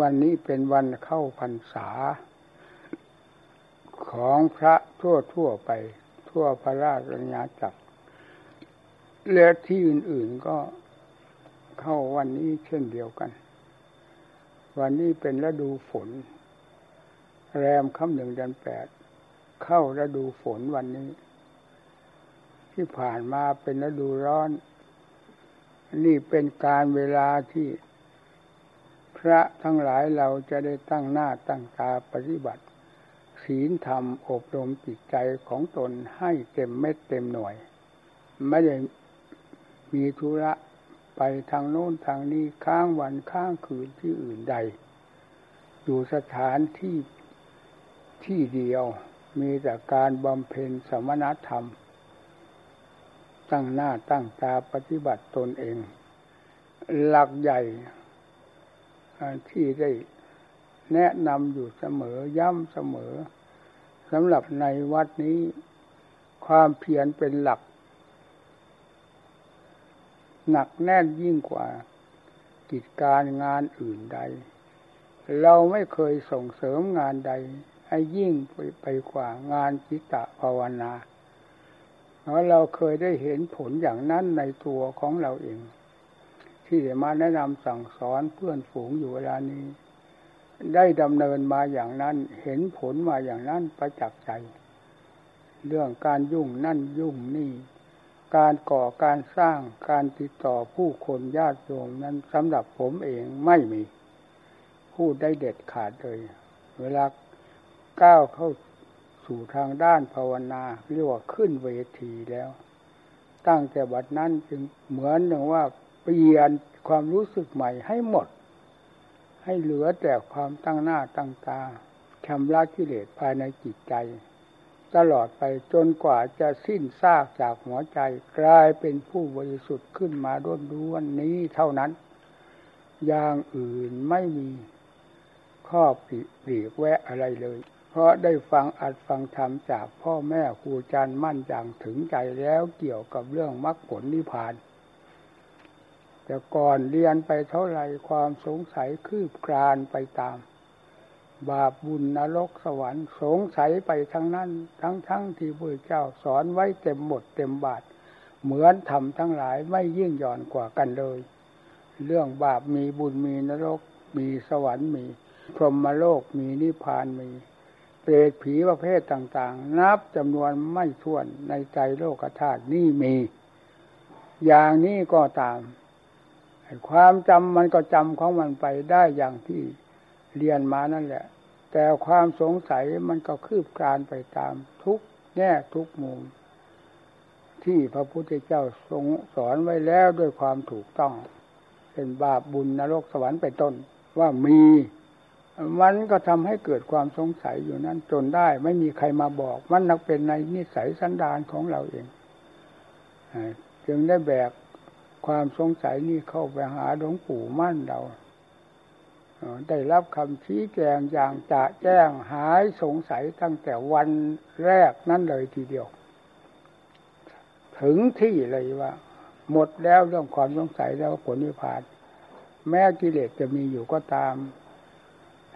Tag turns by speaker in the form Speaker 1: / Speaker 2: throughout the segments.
Speaker 1: วันนี้เป็นวันเข้าพรรษา ของพระทั่วทั่วไป ทั่วพระราชอาณาจักร และที่อื่น ๆก็เข้าวันนี้เช่นเดียวกัน วันนี้เป็นฤดูฝน แรมค่ำหนึ่งเดือนแปดเข้าฤดูฝนวันนี้ ที่ผ่านมาเป็นฤดูร้อน นี่เป็นการเวลาที่ พระทั้งหลายเราจะได้ตั้งหน้าตั้งตาปฏิบัติ ศีลธรรมอบรมจิตใจของตนให้เต็มเม็ดเต็มหน่วย ไม่ได้มีธุระไปทางโน้นทางนี้ค้างวันค้างคืนที่อื่นใด อยู่สถานที่ที่เดียวมีแต่การบำเพ็ญสมณธรรม ตั้งหน้าตั้งตาปฏิบัติตนเอง หลักใหญ่ ที่ได้แนะนำอยู่เสมอย้ำเสมอสำหรับในวัดนี้ ความเพียรเป็นหลัก หนักแน่นยิ่งกว่ากิจการงานอื่นใด เราไม่เคยส่งเสริมงานใด ให้ยิ่งไปไปกว่างานจิตตภาวนาเพราะเราเคยได้เห็นผลอย่างนั้นในตัวของเราเอง ที่ได้มาแนะนำสั่งสอนเพื่อนฝูงอยู่เวลานี้ ได้ดำเนินมาอย่างนั้นเห็นผลมาอย่างนั้นประจักษ์ใจ เรื่องการยุ่งนั่นยุ่งนี่ การก่อการสร้างการติดต่อผู้คนญาติโยมนั้นสำหรับผมเองไม่มี พูดได้เด็ดขาดเลย เวลาก้าวเข้าสู่ทางด้านภาวนาเรียกว่าขึ้นเวทีแล้ว ตั้งแต่บัดนั้นจึงเหมือนหนึ่งว่า เปลี่ยนความรู้สึกใหม่ให้หมด ให้เหลือแต่ความตั้งหน้าตั้งตาชำระกิเลสภายในจิตใจ ตลอดไปจนกว่าจะสิ้นซากจากหัวใจ กลายเป็นผู้บริสุทธิ์ขึ้นมาด้วนด้วนนี้เท่านั้น อย่างอื่นไม่มีข้อปลีกแวะอะไรเลย เพราะได้ฟังอัดฟังธรรมจากพ่อแม่ครูอาจารย์มั่นอย่างถึงใจแล้วเกี่ยวกับเรื่องมรรคผลนิพพาน แต่ก่อนเรียนไปเท่าไหร่ความสงสัยคืบคลานไปตาม บาปบุญนรกสวรรค์สงสัยไปทั้งนั้น ทั้งทั้งที่พระเจ้าสอนไว้เต็มหมดเต็มบาท เหมือนทำทั้งหลายไม่ยิ่งหย่อนกว่ากันเลย เรื่องบาปมีบุญมีนรก มีสวรรค์มี พรหมโลกมีนิพพานมีเปรตผีประเภทต่างๆ นับจำนวนไม่ถ้วนในใจโลกธาตุนี่มี อย่างนี้ก็ตาม ความจำมันก็จำของมันไปได้อย่างที่เรียนมานั่นแหละ แต่ความสงสัยมันก็คืบคลานไปตามทุกแง่ทุกมุม ที่พระพุทธเจ้าทรงสอนไว้แล้วด้วยความถูกต้อง เป็นบาปบุญนรกสวรรค์เป็นต้น ว่ามี มันก็ทำให้เกิดความสงสัยอยู่นั้นจนได้ ไม่มีใครมาบอก มันนักเป็นในนิสัยสันดานของเราเองจึงได้แบก ความสงสัยนี่เข้าไปหาหลวงปู่มั่นเราได้รับคำชี้แจงอย่างจะแจ้งหายสงสัยตั้งแต่วันแรกนั่นเลยทีเดียว ถึงที่เลยว่า หมดแล้วเรื่องความสงสัยแล้วผลนิพพาน แม้กิเลสจะมีอยู่ก็ตาม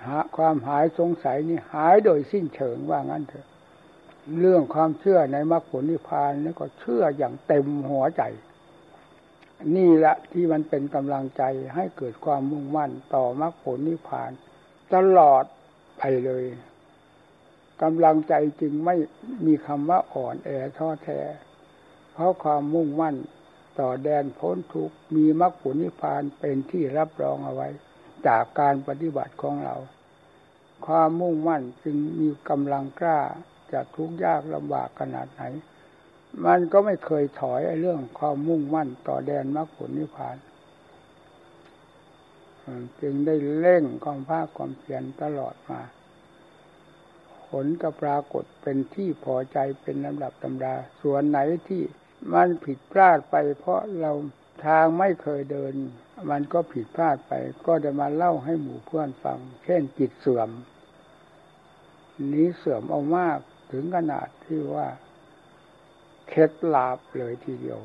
Speaker 1: หาความหายสงสัยนี่หายโดยสิ้นเชิงว่างั้นเถอะ เรื่องความเชื่อในมรรคผลนิพพานนี่ก็เชื่ออย่างเต็มหัวใจ นี่แหละที่มันเป็นกำลังใจให้เกิดความมุ่งมั่นต่อมรรคผลนิพพาน ตลอดไปเลยกำลังใจจึงไม่มีคำว่าอ่อนแอท้อแท้ เพราะความมุ่งมั่นต่อแดนพ้นทุกมีมรรคผลนิพพานเป็นที่รับรองเอาไว้ จากการปฏิบัติของเรา ความมุ่งมั่นจึงมีกำลังกล้าจะทุกข์ยากลำบากขนาดไหน มันก็ไม่เคยถอยไอ้เรื่องความมุ่งมั่นต่อแดนมรรคผลนิพพานจึงได้เร่งความภาคความเพียรตลอดมา ผลก็ปรากฏเป็นที่พอใจเป็นลำดับตำดา ส่วนไหนที่มันผิดพลาดไป เพราะเราทางไม่เคยเดิน มันก็ผิดพลาดไป ก็จะมาเล่าให้หมู่เพื่อนฟัง เช่นจิตเสื่อม นี้เสื่อมเอามากถึงขนาดที่ว่า เคล็ดลาบเลยทีเดียว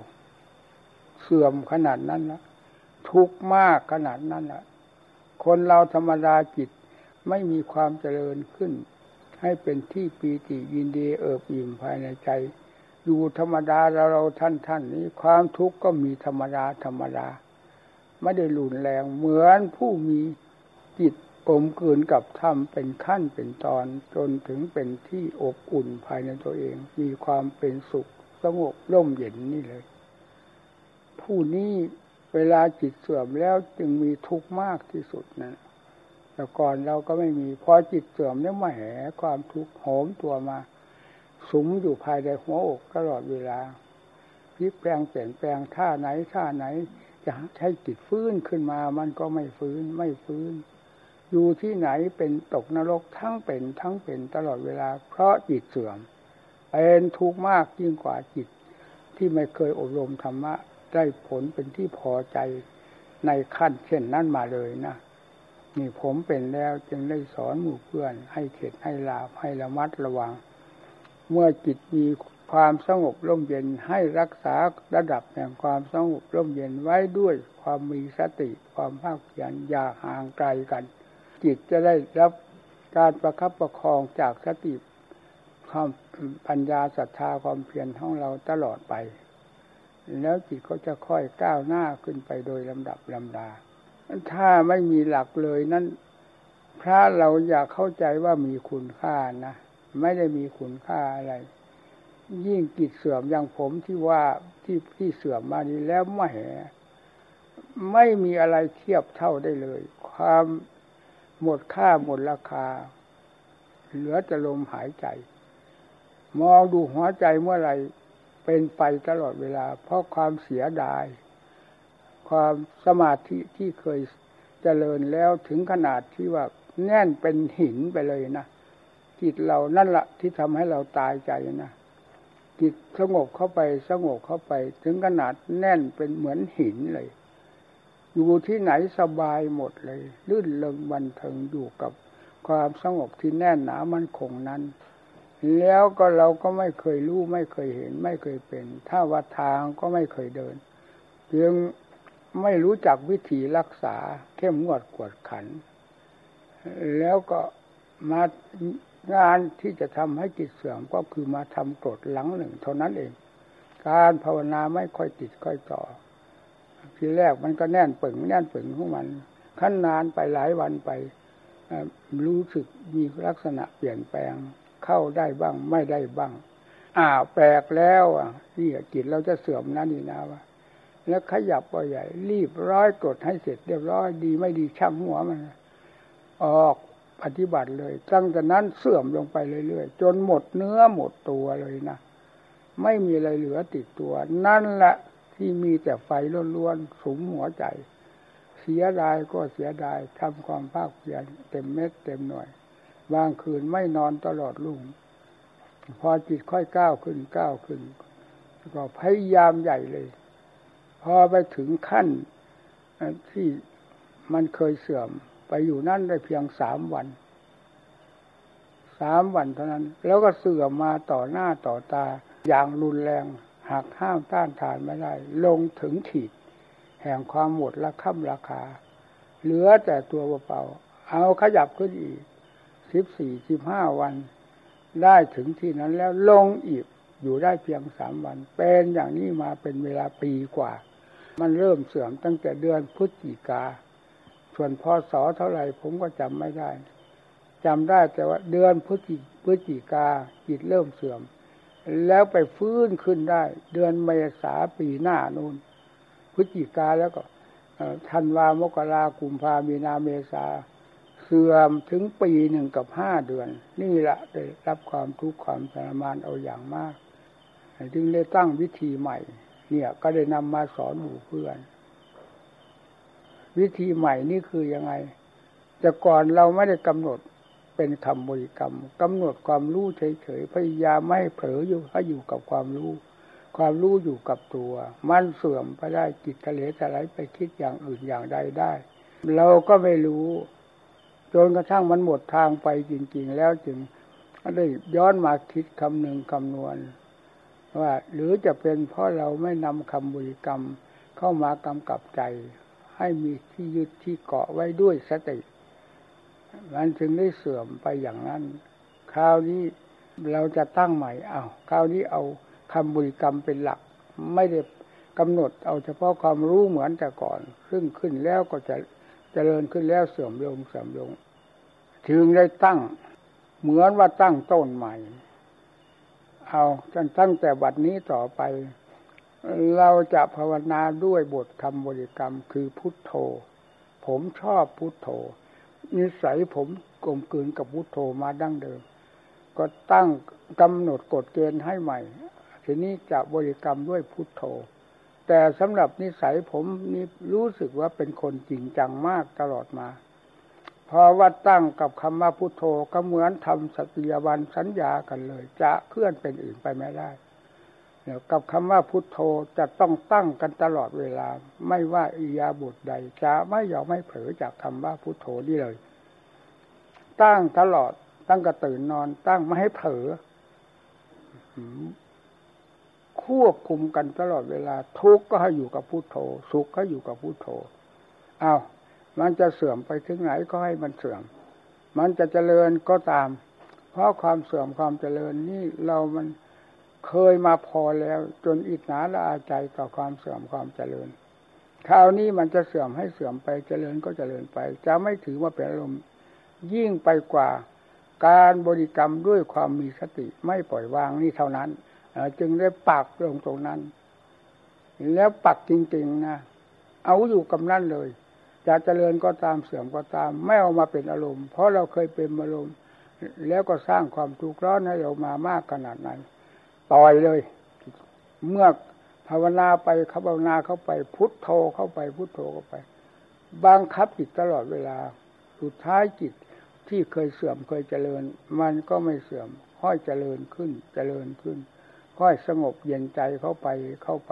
Speaker 1: เสื่อมขนาดนั้นละทุกมากขนาดนั้นละคนเราธรรมดาจิตไม่มีความเจริญขึ้น ให้เป็นที่ปีติยินดีเอิบอิ่มภายในใจ อยู่ธรรมดาเราเราท่านท่านนี้ ความทุกข์ก็มีธรรมดาธรรมดา ไม่ได้หลุนแรงเหมือนผู้มีจิตกลมกลืนกับธรรมเป็นขั้นเป็นตอนจนถึงเป็นที่อบอุ่นภายในตัวเอง มีความเป็นสุข สงบร่มเย็นนี่เลย ผู้นี้เวลาจิตเสื่อมแล้วจึงมีทุกข์มากที่สุดนะแต่ก่อนเราก็ไม่มีพอจิตเสื่อมแล้วมาแห่ความทุกข์โหมตัวมา สุมอยู่ภายในหัวอกตลอดเวลาพลิกแปลงเปลี่ยนแปลงท่าไหนท่าไหน จะใช้จิตฟื้นขึ้นมา มันก็ไม่ฟื้นไม่ฟื้น อยู่ที่ไหนเป็นตกนรกทั้งเป็นทั้งเป็นตลอดเวลา เพราะจิตเสื่อม เป็นทุกข์มากยิ่งกว่าจิต ที่ไม่เคยอบรมธรรมะ ได้ผลเป็นที่พอใจในขั้นเช่นนั้นมาเลยนะนี่ผมเป็นแล้วจึงได้สอนหมู่เพื่อน ให้เข็ดให้ลาบให้ระมัดระวัง เมื่อจิตมีความสงบร่มเย็นให้รักษาระดับแห่งความสงบร่มเย็นไว้ด้วยความมีสติความภาคเพียรอย่าห่างไกลกัน จิตจะได้รับการประคับประคองจากสติความ ปัญญาศรัทธาความเพียรของเราตลอดไป แล้วจิตก็จะค่อยก้าวหน้าขึ้นไปโดยลำดับลำดา ถ้าไม่มีหลักเลยนั้นพระเราอยากเข้าใจว่ามีคุณค่านะไม่ได้มีคุณค่าอะไร ยิ่งจิตเสื่อมอย่างผมที่ว่าที่ที่เสื่อมมานี้แล้วไม่ไม่มีอะไรเทียบเท่าได้เลย ความหมดค่าหมดราคา เหลือแต่ลมหายใจ มองดูหัวใจเมื่อไรเป็นไปตลอดเวลา เพราะความเสียดาย ความสมาธิที่เคยเจริญแล้วถึงขนาดที่ว่าแน่นเป็นหินไปเลยนะจิตเรานั่นละที่ทำให้เราตายใจนะจิตสงบเข้าไปสงบเข้าไป ถึงขนาดแน่นเป็นเหมือนหินเลย อยู่ที่ไหนสบายหมดเลยลื่นเลงบันเทิงอยู่กับความสงบที่แน่นหนามันคงนั้น แล้วก็เราก็ไม่เคยรู้ไม่เคยเห็น ไม่เคยเป็น ถ้าวัดทางก็ไม่เคยเดินเพียงไม่รู้จักวิธีรักษาเข้มงวดกวดขัน แล้วก็มางานที่จะทำให้จิตเสื่อมก็คือมาทำกรดหลังหนึ่งเท่านั้นเอง การภาวนาไม่ค่อยติดค่อยต่อ ทีแรกมันก็แน่นปึงแน่นปึงของมัน ขั้นนานไปหลายวันไปรู้สึกมีลักษณะเปลี่ยนแปลง เข้าได้บ้าง ไม่ได้บ้าง อ่าแปลกแล้วอะนี่จิตเราจะเสื่อมนะนี่นะว่าแล้วขยับไปใหญ่ รีบร้อยกดให้เสร็จเรียบร้อยดีไม่ดีช่างหัวมัน ออกปฏิบัติเลย ตั้งแต่นั้นเสื่อมลงไปเรื่อยๆจนหมดเนื้อหมดตัวเลยนะไม่มีอะไรเหลือติดตัว นั่นแหละที่มีแต่ไฟล้วนๆสุมหัวใจ เสียดายก็เสียดายทำความภาคเพียรเต็มเม็ดเต็มหน่วย บางคืนไม่นอนตลอดลุ่งพอจิตค่อยก้าวขึ้นก้าวขึ้น ก็พยายามใหญ่เลย พอไปถึงขั้นที่มันเคยเสื่อมไปอยู่นั่นได้เพียงสามวัน สามวันเท่านั้น แล้วก็เสื่อมมาต่อหน้าต่อตาอย่างรุนแรงหากห้ามต้านทานไม่ได้ ลงถึงขีด แห่งความหมดละค่ำราคา เหลือแต่ตัวเปล่าเอาขยับขึ้นอีก สิบสี่สิบห้าวัน ได้ถึงที่นั้นแล้วลงอีกอยู่ได้เพียงสามวัน เป็นอย่างนี้มาเป็นเวลาปีกว่า มันเริ่มเสื่อมตั้งแต่เดือนพฤศจิกา ส่วนพศเท่าไหร่ผมก็จำไม่ได้จำได้แต่ว่าเดือนพฤศจิพฤศจิกาจิตเริ่มเสื่อม แล้วไปฟื้นขึ้นได้ เดือนเมษาปีหน้านู่นพฤศจิกาแล้วก็ธันวามกรากุมภามีนาเมษา สื่อมถึงปีหนึ่งกับห้าเดือน นี่แหละได้รับความทุกข์ความทรมานเอาอย่างมากจึงได้ตั้งวิธีใหม่ เนี่ยก็ได้นำมาสอนหมู่เพื่อน วิธีใหม่นี่คือยังไงแต่ก่อนเราไม่ได้กำหนดเป็นคำบริกรรมกำหนดความรู้เฉยๆพยายามไม่เผลออยู่ให้อยู่กับความรู้ ความรู้อยู่กับตัว มันเสื่อมไปได้จิตทะเลทลายไปคิดอย่างอื่นอย่างใดได้ เราก็ไม่รู้ จนกระทั่งมันหมดทางไปจริง ๆ แล้วจึงได้ย้อนมาคิดคำหนึ่งคำนวณ ว่า หรือจะเป็นเพราะเราไม่นำคำบริกรรมเข้ามากำกับใจ ให้มีที่ยึดที่เกาะไว้ด้วยสติ มันจึงได้เสื่อมไปอย่างนั้น คราวนี้เราจะตั้งใหม่เอาคราวนี้เอาคำบริกรรมเป็นหลัก ไม่ได้กำหนดเอาเฉพาะความรู้เหมือนแต่ก่อน ซึ่งขึ้นแล้วก็จะ เจริญขึ้นแล้วเสื่อมลงเสื่อมลง ถึงได้ตั้ง เหมือนว่าตั้งต้นใหม่ เอาจนตั้งแต่บัดนี้ต่อไป เราจะภาวนาด้วยบทคำบริกรรมคือพุทโธ ผมชอบพุทโธ นิสัยผมกลมกลืนกับพุทโธมาดั้งเดิม ก็ตั้งกำหนดกฎเกณฑ์ให้ใหม่ ทีนี้จะบริกรรมด้วยพุทโธ แต่สำหรับนิสัยผมนี่รู้สึกว่าเป็นคนจริงจังมากตลอดมา พอว่าตั้งกับคำว่าพุโทโธก็เหมือนทำสัตยาบันสัญญากันเลย จะเคลื่อนเป็นอื่นไปไม่ได้เนี่ยกับคำว่าพุโทโธจะต้องตั้งกันตลอดเวลา ไม่ว่าอิยาบทใดจะไม่ยอมไม่เผลอจากคำว่าพุโทโธนี่เลย ตั้งตลอดตั้งกระตื่นนอน ตั้งไม่ให้เผลอ ควบคุมกันตลอดเวลา ทุกข์ก็ให้อยู่กับพุโทโธ สุขก็อยู่กับพุโทโธอ้าวมันจะเสื่อมไปถึงไหนก็ให้มันเสื่อม มันจะเจริญก็ตาม เพราะความเสื่อมความเจริญนี่เรามันเคยมาพอแล้วจนอิจฉาละอาใจต่อความเสื่อมความเจริญคราวนี้มันจะเสื่อมให้เสื่อมไปเจริญก็เจริญไป จะไม่ถือว่าเป็นอารมณ์ยิ่งไปกว่า การบริกรรมด้วยความมีสติไม่ปล่อยวางนี่เท่านั้น จึงได้ปักลงตรงนั้น แล้วปักจริงๆนะเอาอยู่กับนั่นเลยจะเจริญก็ตามเสื่อมก็ตาม ไม่เอามาเป็นอารมณ์ เพราะเราเคยเป็นอารมณ์ แล้วก็สร้างความทุกข์ร้อนให้เรามามากขนาดไหนปล่อยเลย เมื่อภาวนาไปเขาภาวนาเข้าไป พุทโธเข้าไปพุทโธเข้าไปบังคับจิตตลอดเวลา สุดท้ายจิตที่เคยเสื่อมเคยเจริญ มันก็ไม่เสื่อมค่อยเจริญขึ้นเจริญขึ้น ค่อยสงบเย็นใจเข้าไปเข้าไป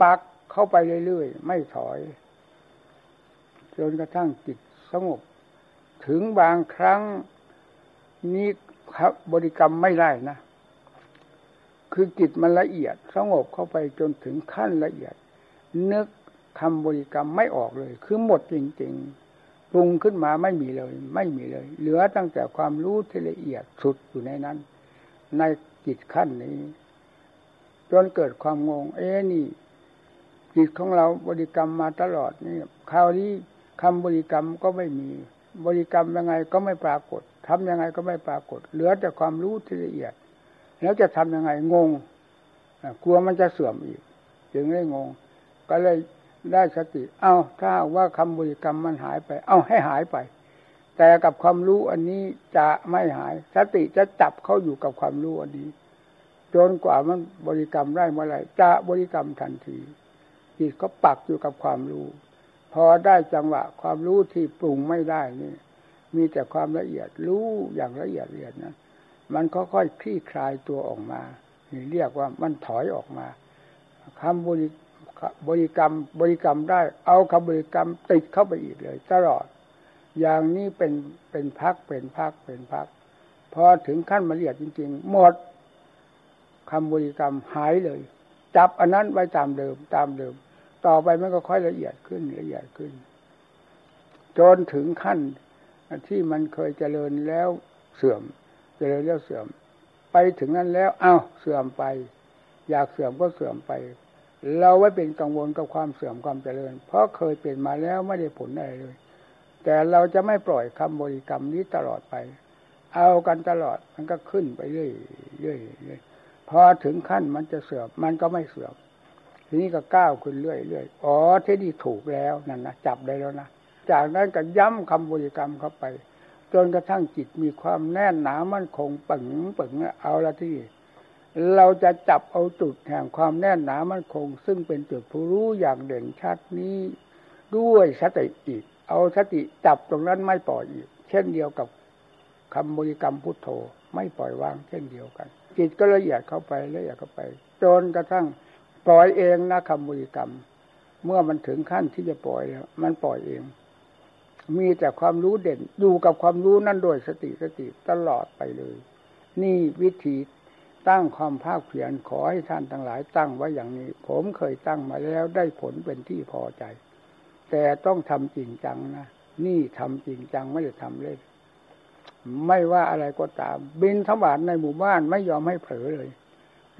Speaker 1: ปักเข้าไปเรื่อยๆ ไม่ถอยจนกระทั่งจิตสงบ ถึงบางครั้งนี้ครับบริกรรมไม่ได้นะ คือจิตมันละเอียด สงบเข้าไปจนถึงขั้นละเอียด นึกคำบริกรรมไม่ออกเลย คือหมดจริงๆปรุงขึ้นมาไม่มีเลย ไม่มีเลย เหลือตั้งแต่ความรู้ที่ละเอียดสุดอยู่ในนั้น ในจิตขั้นนี้ จนเกิดความงง เอ๊นี่จิตของเราบริกรรมมาตลอดนี่คราวนี้คำบริกรรมก็ไม่มี บริกรรมยังไงก็ไม่ปรากฏทำยังไงก็ไม่ปรากฏ เหลือแต่ความรู้ที่ละเอียด แล้วจะทํำยังไงงงกลัวมันจะเสื่อมอีก จึงได้งง ก็เลยได้สติ เอา้าถ้าว่าคำบริกรรมมันหายไป เอ้าให้หายไป แต่กับความรู้อันนี้จะไม่หาย สติจะจับเข้าอยู่กับความรู้อันนี้ จนกว่ามันบริกรรมได้เมื่อไหร่จะบริกรรมทันทีจิตก็ปักอยู่กับความรู้ พอได้จังหวะ ความรู้ที่ปรุงไม่ได้นี่ มีแต่ความละเอียดรู้อย่างละเอียดละเอียดนะมันค่อยๆคลี่คลายตัวออกมาเรียกว่ามันถอยออกมาคำบริบริกรรมบริกรรมได้ เอาคำบริกรรมติดเข้าไปอีกเลย ตลอด อย่างนี้เป็นเป็นพักเป็นพักเป็นพัก พอถึงขั้นมาละเอียดจริง ๆ หมด คำบริกรรมหายเลย จับอันนั้นไว้ตามเดิมตามเดิม ต่อไปมันก็ค่อยละเอียดขึ้นละเอียดขึ้น จนถึงขั้นที่มันเคยเจริญแล้วเสื่อม เจริญแล้วเสื่อม ไปถึงนั้นแล้วเอ้าเสื่อมไป อยากเสื่อมก็เสื่อมไป เราไว้เป็นกังวลกับความเสื่อมความเจริญ เพราะเคยเป็นมาแล้วไม่ได้ผลอะไรเลย แต่เราจะไม่ปล่อยคำบริกรรมนี้ตลอดไป เอากันตลอดมันก็ขึ้นไปเรื่อยเรื่อยเรื่อย พอถึงขั้นมันจะเสื่อมมันก็ไม่เสื่อมทีนี้ก็ก้าวขึ้นเรื่อยๆอ๋อที่นี่ถูกแล้วนั่นนะจับได้แล้วนะจากนั้นก็ย้ำคำบริกรรมเข้าไป จนกระทั่งจิตมีความแน่นหนามั่นคงปึงปึงเอาละที่ เราจะจับเอาจุดแห่งความแน่นหนามั่นคง ซึ่งเป็นจุดผู้รู้อย่างเด่นชัดนี้ ด้วยสติอีก เอาสติจับตรงนั้นไม่ปล่อยอีก เช่นเดียวกับคำบริกรรมพุทโธไม่ปล่อยวางเช่นเดียวกัน จิตก็ละเอียดเข้าไปละเอียดเข้าไป จนกระทั่งปล่อยเองนะคำบริกรรม เมื่อมันถึงขั้นที่จะปล่อยแล้ว มันปล่อยเอง มีแต่ความรู้เด่นอยู่กับความรู้นั่นโดยสติสติตลอดไปเลย นี่วิธีตั้งความภาคเพียรขอให้ท่านทั้งหลายตั้งไว้อย่างนี้ ผมเคยตั้งมาแล้วได้ผลเป็นที่พอใจ แต่ต้องทำจริงจังนะนี่ทำจริงจังไม่ได้ทำเล่น ไม่ว่าอะไรก็ตาม บินทบาทในหมู่บ้านไม่ยอมให้เผลอเลย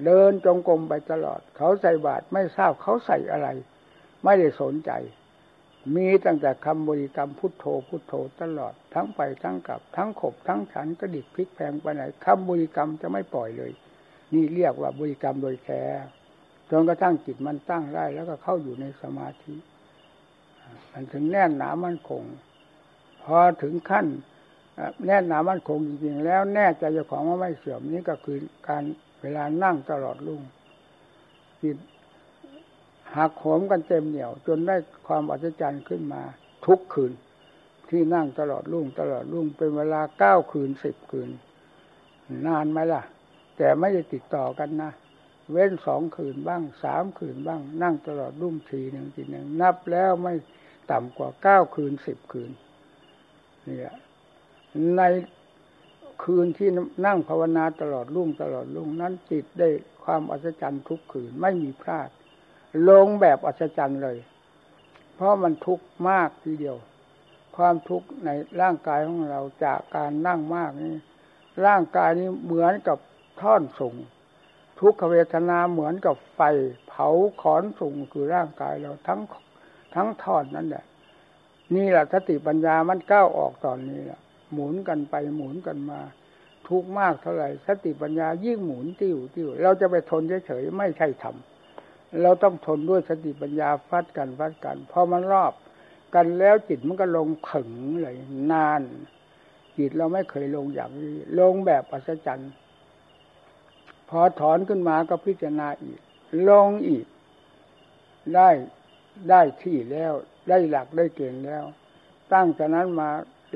Speaker 1: เดินจงกรมไปตลอด เขาใส่บาตรไม่ทราบเขาใส่อะไร ไม่ได้สนใจ มีตั้งแต่คำบริกรรมพุทโธพุทโธตลอด ทั้งไปทั้งกลับ ทั้งขบ ทั้งฉันกระดิกพลิกแพงไปไหนคำบริกรรมจะไม่ปล่อยเลย นี่เรียกว่าบริกรรมโดยแท้จนกระทั่งจิตมันตั้งได้แล้วก็เข้าอยู่ในสมาธิ มันถึงแน่นหนามั่นคง พอถึงขั้น แน่นหนามั่นคงจริงๆ แล้วแน่ใจเจ้าของว่าไม่เสื่อมนี่ก็คือการเวลานั่งตลอดรุ่งจิตหักโหมกันเต็มเหนี่ยว จนได้ความอัศจรรย์ขึ้นมาทุกคืน ที่นั่งตลอดรุ่งตลอดรุ่งเป็นเวลาเก้าคืนสิบคืน นานไหมล่ะ แต่ไม่ได้ติดต่อกันนะ เว้นสองคืนบ้างสามคืนบ้าง นั่งตลอดรุ่งทีหนึ่งทีหนึ่งนับแล้วไม่ต่ำกว่าเก้าคืนสิบคืนนี่ย ในคืนที่นั่งภาวนาตลอดรุ่งตลอดรุ่งนั้นจิตได้ความอัศจรรย์ทุกคืนไม่มีพลาด ลงแบบอัศจรรย์เลย เพราะมันทุกข์มากทีเดียว ความทุกข์ในร่างกายของเราจากการนั่งมากนี่ร่างกายนี้เหมือนกับท่อนสูงทุกขเวทนาเหมือนกับไฟเผาขอนสูงคือร่างกายเราทั้งทั้งท่อดนั่นแหละนี่แหละสติปัญญามันก้าวออกตอนนี้แหละ หมุนกันไปหมุนกันมา ทุกมากเท่าไหร่สติปัญญายิ่งหมุนติ้วติ้วเราจะไปทนเฉยๆไม่ใช่ทำเราต้องทนด้วยสติปัญญาฟัดกันฟัดกันพอมันรอบกันแล้วจิตมันก็ลงผึ่งเลยนาน จิตเราไม่เคยลงอย่างนี้ ลงแบบอัศจรรย์พอถอนขึ้นมาก็พิจารณาอีก ลงอีก ได้ได้ที่แล้ว ได้หลักได้เกณฑ์แล้ว ตั้งแต่นั้นมา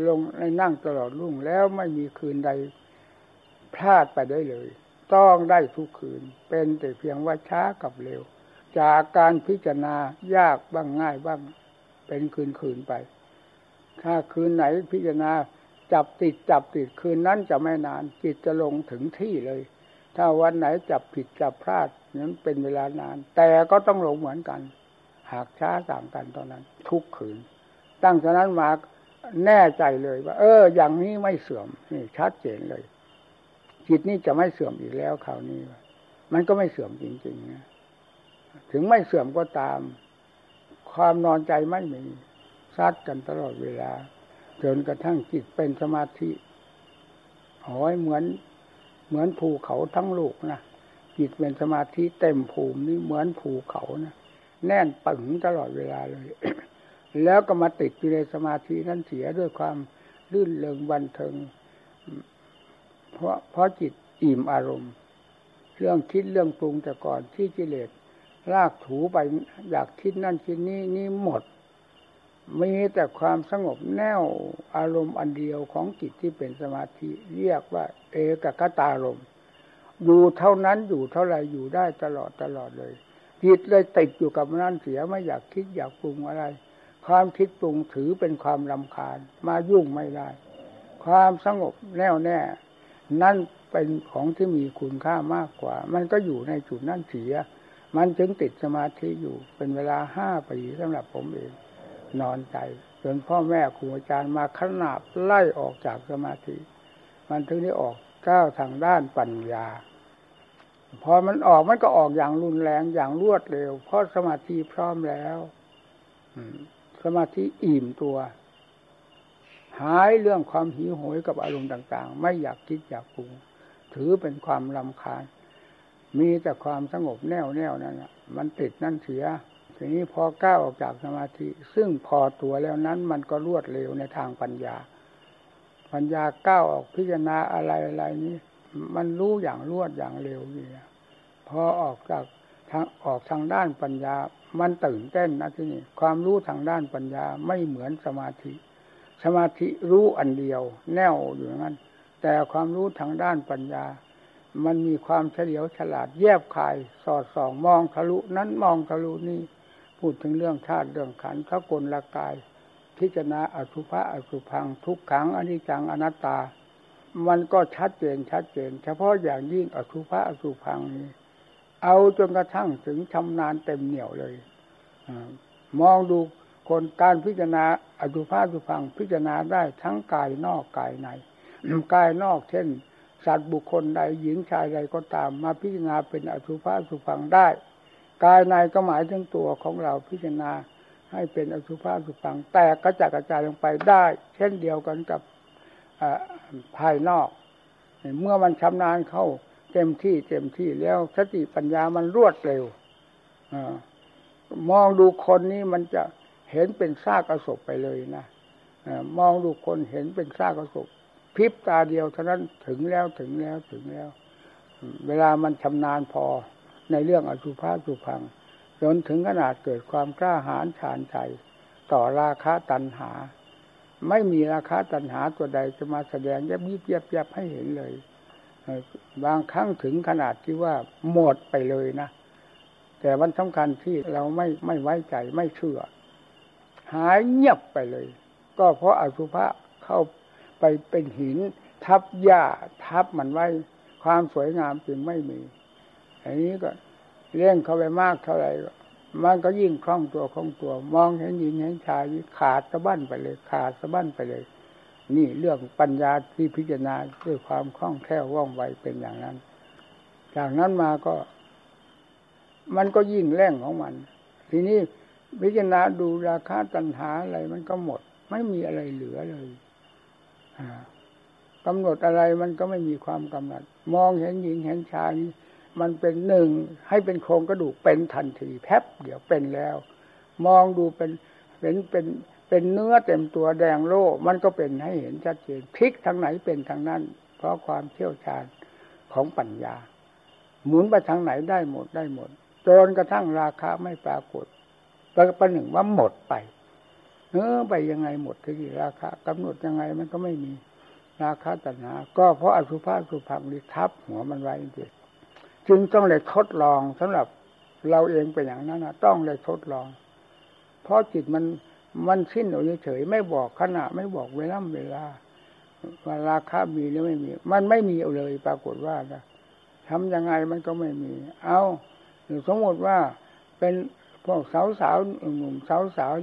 Speaker 1: ลงในนั่งตลอดรุ่งแล้วไม่มีคืนใดพลาดไปได้เลย ต้องได้ทุกคืน เป็นแต่เพียงว่าช้ากับเร็ว จากการพิจารณายากบ้างง่ายบ้าง เป็นคืนคืนไป ถ้าคืนไหนพิจารณาจับติดจับติดคืนนั้นจะไม่นานจิตจะลงถึงที่เลย ถ้าวันไหนจับผิดจับพลาดนั้นเป็นเวลานาน แต่ก็ต้องลงเหมือนกัน หากช้าต่างกันตอนนั้น ทุกคืน ตั้งแต่นั้นมา แน่ใจเลยว่า เออ อย่างนี้ไม่เสื่อมนี่ชัดเจนเลย จิตนี้จะไม่เสื่อมอีกแล้วคราวนี้มันก็ไม่เสื่อมจริงๆนะถึงไม่เสื่อมก็ตาม ความนอนใจไม่มีซัดกันตลอดเวลา จนกระทั่งจิตเป็นสมาธิหอยเหมือนเหมือนภูเขาทั้งลูกนะจิตเป็นสมาธิเต็มภูมินี่เหมือนภูเขานะแน่นปึงตลอดเวลาเลย แล้วก็มาติดอยู่ในสมาธินั้นเสียด้วยความลื่นเลงบันเทิง เพราะเพราะจิตอิ่มอารมณ์ เรื่องคิดเรื่องปรุงแต่ก่อนที่กิเลสลากถูไปอยากคิดนั่นคิดนี้นี่หมดมีแต่ความสงบแน่วอารมณ์อันเดียวของจิตที่เป็นสมาธิ เรียกว่า เอกกตารมอยู่เท่านั้นอยู่เท่าไรอยู่ได้ตลอดตลอดเลยจิตเลยติดอยู่กับนั่นเสียไม่อยากคิดอยากปรุงอะไร ความคิดปรุงถือเป็นความลำคาญมายุ่งไม่ได้ ความสงบแน่วแน่ นั่นเป็นของที่มีคุณค่ามากกว่า มันก็อยู่ในจุดนั่นเสีย มันจึงติดสมาธิอยู่เป็นเวลาห้าปีสำหรับผมเอง นอนใจจนพ่อแม่ครูอาจารย์มาขนาบไล่ออกจากสมาธิ มันถึงได้ออกก้าวทางด้านปัญญา พอมันออกมันก็ออกอย่างรุนแรงอย่างรวดเร็ว เพราะสมาธิพร้อมแล้ว สมาธิอิ่มตัว หายเรื่องความหิวโหยกับอารมณ์ต่าง ๆ ไม่อยากคิดอยากปรุง ถือเป็นความลำคาญ มีแต่ความสงบแน่วแน่วนั่นแหละมันติดนั่นเสีย ทีนี้พอก้าวออกจากสมาธิ ซึ่งพอตัวแล้วนั้นมันก็รวดเร็วในทางปัญญา ปัญญาก้าวออกพิจารณาอะไรอะไรนี้ มันรู้อย่างรวดอย่างเร็วนี่พอออกจากทางออกทางด้านปัญญา มันตื่นเต้นนะที่นี่ความรู้ทางด้านปัญญาไม่เหมือนสมาธิ สมาธิรู้อันเดียว แน่วอยู่นั้นแต่ความรู้ทางด้านปัญญา มันมีความเฉลียวฉลาดแยบคายสอดส่องมองทะลุนั้นมองทะลุนี่พูดถึงเรื่องชาติเรื่องขันธ์กลละกาย พิจารณาอสุภะอสุพังทุกขังอนิจจังอนัตตา มันก็ชัดเจนชัดเจน เฉพาะอย่างยิ่งอสุภะอสุพังนี้ เอาจนกระทั่งถึงชำนาญเต็มเหนี่ยวเลยอมองดูคนการพิจารณาอสุภาสุพังพิจารณาได้ทั้งกายนอกกายในกายนอกเช่น สัตว์บุคคลใดหญิงชายใดก็ตาม มาพิจารณาเป็นอสุภาสุพังได้ กายในก็หมายถึงตัวของเราพิจารณาให้เป็นอสุภาสุพังแตกกระจายกระจายลงไปได้ เช่นเดียวกันกับภายนอก เมื่อมันชำนาญเข้า เต็มที่เต็มที่แล้วสติปัญญามันรวดเร็วอมองดูคนนี้มันจะเห็นเป็นซากอศพไปเลยนะมองดูคนเห็นเป็นซากอศพพริบตาเดียวเท่านั้นถึงแล้วถึงแล้วถึงแล้ว เวลามันชำนาญพอในเรื่องอสุภาสุพังจนถึงขนาดเกิดความกล้าหาญชาญใจ ต่อราคะตัณหา ไม่มีราคะตัณหาตัวใดจะมาแสดงยับยิบยับยับให้เห็นเลย บางครั้งถึงขนาดที่ว่าหมดไปเลยนะ แต่วันสำคัญที่เราไม่ไม่ไว้ใจไม่เชื่อ หายเงียบไปเลย ก็เพราะอสุภะเข้าไปเป็นหิน ทับหญ้าทับมันไว้ ความสวยงามจึงไม่มี อันนี้ก็เลี้ยงเข้าไปมากเท่าไหร่มันก็ยิ่งคล่องตัวคล่องตัว มองเห็นหญิงเห็นชายขาดสะบั้นไปเลย ขาดสะบั้นไปเลย นี่เรื่องปัญญาที่พิจารณาด้วยความคล่องแคล่วว่องไวเป็นอย่างนั้น จากนั้นมาก็ มันก็ยิ่งแรงของมัน ทีนี้พิจารณาดูราคาตัณหาอะไรมันก็หมด ไม่มีอะไรเหลือเลยกำหนดอะไรมันก็ไม่มีความกำหนดมองเห็นหญิงเห็นชายมันเป็นหนึ่งให้เป็นโครงกระดูกเป็นทันทีแพบเดี๋ยวเป็นแล้ว มองดูเป็นเป็นเป็น เป็นเนื้อเต็มตัวแดงโล่มันก็เป็นให้เห็นชัดเจนพลิกทางไหนเป็นทางนั้น เพราะความเชี่ยวชาญของปัญญา หมุนไปทางไหนได้หมดได้หมดจนกระทั่งราคาไม่ปรากฏประหนึ่งว่าหมดไปเออไปยังไงหมดที่ราคากำหนดยังไงมันก็ไม่มีราคาตัณหา ก็เพราะอสุภาสุภังดิทับหัวมันไว้จริงจึงต้องเลยทดลองสำหรับเราเองเป็นอย่างนั้นนะต้องเลยทดลอง เพราะจิตมัน มันสิ้นอยู่เฉยไม่บอกขณะ ไม่บอกเวลาเวลาว่าราคามีหรือไม่มี มันไม่มีเอาเลยปรากฏว่านะทำยังไงมันก็ไม่มี เอาสมมติว่าเป็นพวกสาวสาวหนุ่มสาวสาว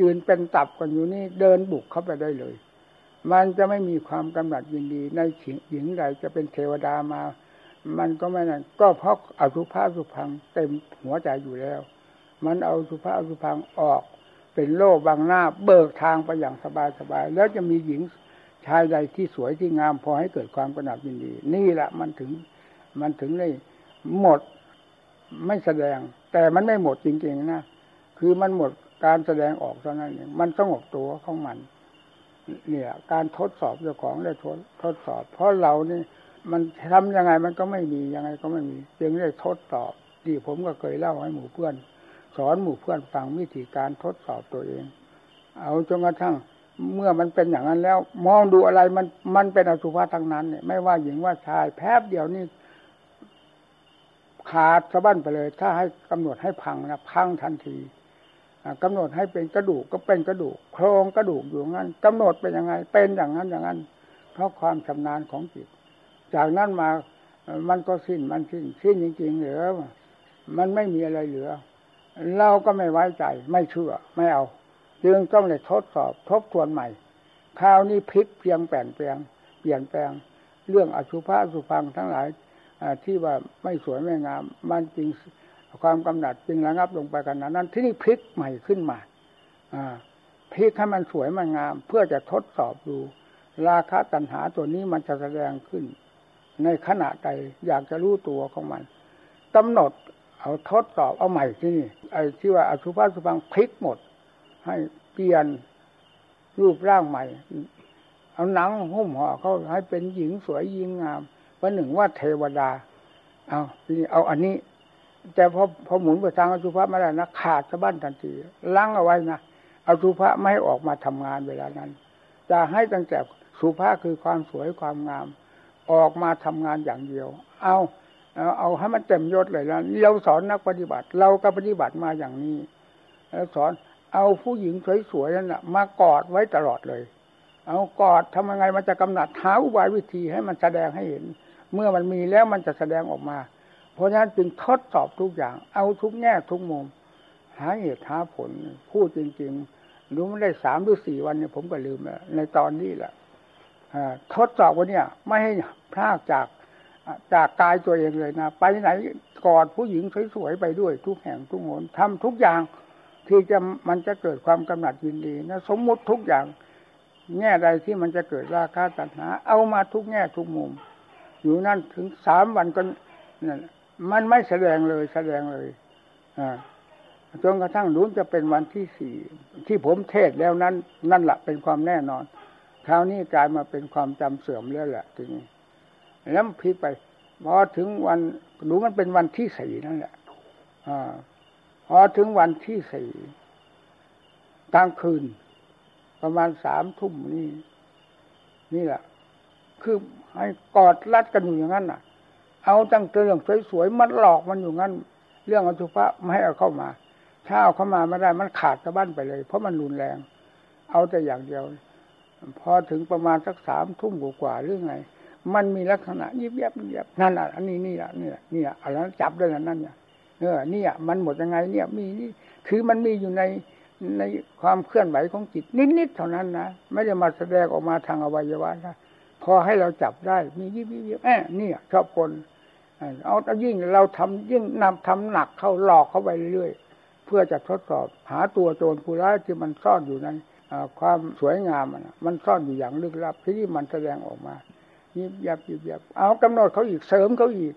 Speaker 1: ยืนเป็นตับกันอยู่นี่เดินบุกเข้าไปได้เลย มันจะไม่มีความกำหนัดยินดี ในหญิงใดจะเป็นเทวดามา มันก็ไม่นั่นก็เพราะอสุภาสุพังเต็มหัวใจอยู่แล้ว มันเอาสุภาสุพังออก เป็นโลกบางหน้า เบิกทางไปอย่างสบายสบายแล้วจะมีหญิงชายใดที่สวยที่งาม พอให้เกิดความกระหนับยินดี นี่แหละมันถึงมันถึงได้หมดไม่แสดง แต่มันไม่หมดจริงๆนะคือมันหมดการแสดงออกเท่านั้นเองมันสงบตัวของมัน เนี่ย การทดสอบเจ้าของได้ทดทดสอบ เพราะเรานี่มันทำยังไงมันก็ไม่มียังไงก็ไม่มี จึงได้ทดสอบที่ผมก็เคยเล่าให้หมู่เพื่อน สอนหมู่เพื่อนฟังวิธีการทดสอบตัวเอง เอาจนกระทั่งเมื่อมันเป็นอย่างนั้นแล้ว มองดูอะไรมันมันเป็นอสุภะทั้งนั้นเนี่ยไม่ว่าหญิงว่าชายแพบเดียวนี่ขาดสะบั้นไปเลย ถ้าให้กำหนดให้พังนะพังทันทีกำหนดให้เป็นกระดูกก็เป็นกระดูก โครงกระดูกอยู่งั้นกำหนดเป็นยังไง เป็นอย่างนั้นอย่างนั้น เพราะความชำนาญของจิต จากนั้นมามันก็สิ้นมันสิ้นสิ้นจริงๆเหลือมันไม่มีอะไรเหลือ เราก็ไม่ไว้ใจ ไม่เชื่อ ไม่เอา จึงต้องเลยทดสอบทบทวนใหม่คราวนี้พลิกเพียงแปลนแปลงเปลี่ยนแปลง เรื่องอสุภะสุพังทั้งหลายที่ว่าไม่สวยไม่งาม มันจริงความกำหนัดจึงระงับลงไปกันนั้น ที่นี่พลิกใหม่ขึ้นมาพลิกให้มันสวยมันงาม เพื่อจะทดสอบดู ราคะตัณหาตัวนี้มันจะแสดงขึ้น ในขณะใดอยากจะรู้ตัวของมันกำหนด เอาทดสอบเอาใหม่ที่นี่ไอ้ที่ว่าอสุภะสุพังพลิกหมด ให้เปลี่ยนรูปร่างใหม่ เอาหนังหุ้มห่อเขาให้เป็นหญิงสวยยิงงามวันหนึ่งว่าเทวดา เอานี้เอาอันนี้ แต่พอพอหมุนไปทางอสุภะมาแล้วนะขาดสะบั้นทันทีล้างเอาไว้นะอสุภะไม่ให้ออกมาทำงานเวลานั้น จะให้ตั้งแต่สุภาคือความสวยความงาม ออกมาทำงานอย่างเดียว เอา เอาให้มันเต็มยศเลยแล้วเราสอนนักปฏิบัติ เราก็ปฏิบัติมาอย่างนี้แล้วสอนเอาผู้หญิงสวยๆนั่นแหละมากอดไว้ตลอดเลย เอากอดทำยังไงมันจะกำหนัดหาอุบายวิธีให้มันแสดงให้เห็น เมื่อมันมีแล้วมันจะแสดงออกมา เพราะฉะนั้นจึงทดสอบทุกอย่าง เอาทุกแง่ทุกมุม หาเหตุหาผลพูดจริง ๆ รู้ไม่ได้สามหรือสี่วันเนี่ยผมก็ลืมแล้วในตอนนี้แหละทดสอบวันเนี้ยไม่ให้พลากจาก จากกายตัวเองเลยนะไปไหนกอดผู้หญิงสวยๆไปด้วย ทุกแห่งทุกหนทำทุกอย่างที่จะมันจะเกิดความกำหนัดยินดีนะสมมุติทุกอย่าง แง่ใดที่มันจะเกิดราคาตัณหา เอามาทุกแง่ทุกมุม อยู่นั่นถึงสามวันก็นั่นมันไม่แสดงเลยแสดงเลยอ่าจนกระทั่งนู้นจะเป็นวันที่สี่ที่ผมเทศแล้วนั้น นั่นแหละเป็นความแน่นอนคราวนี้กลายมาเป็นความจำเสื่อมแล้วแหละทีนี้ แล้วพลิกไปพอถึงวันรู้มันเป็นวันที่สี่นั่นแหละอพอถึงวันที่สี่กลางคืน ประมาณสามทุ่มนี่นี่แหละ คือให้กอดรัดกันอยู่อย่างนั้นน่ะ เอาตั้งเรื่องสวยๆมันหลอกมันอยู่งั้น เรื่องอสุภะไม่ให้เอาเข้ามา ถ้าเอาเข้ามาไม่ได้มันขาดสะบั้นไปเลย เพราะมันรุนแรง เอาแต่อย่างเดียว พอถึงประมาณสักสามทุ่มกว่าหรือไง มันมีลักษณะยิบยับยิบยับนั่นอะอันนี้นี่อะนี่นี่อะอันนั้นจับได้แล้วนั่นเนี่ยเออเนี่ยมันหมดยังไงเนี่ยมีนี่คือมันมีอยู่ในในความเคลื่อนไหวของจิตนิดๆเท่านั้นนะไม่ได้มาแสดงออกมาทางอวัยวะนะพอให้เราจับได้ มียิบยิบยิบแอบนี่ชอบคนเอาแต่ยิ่งเราทำยิ่งนำทำหนักเข้าหลอกเข้าไปเรื่อยเพื่อจะทดสอบหาตัวโจรผู้ร้ายที่มันซ่อนอยู่ในความสวยงามมันซ่อนอยู่อย่างลึกลับที่มันแสดงออกมา ยิบยับยิบยับเอากำหนดเขาอีกเสริมเขาอีก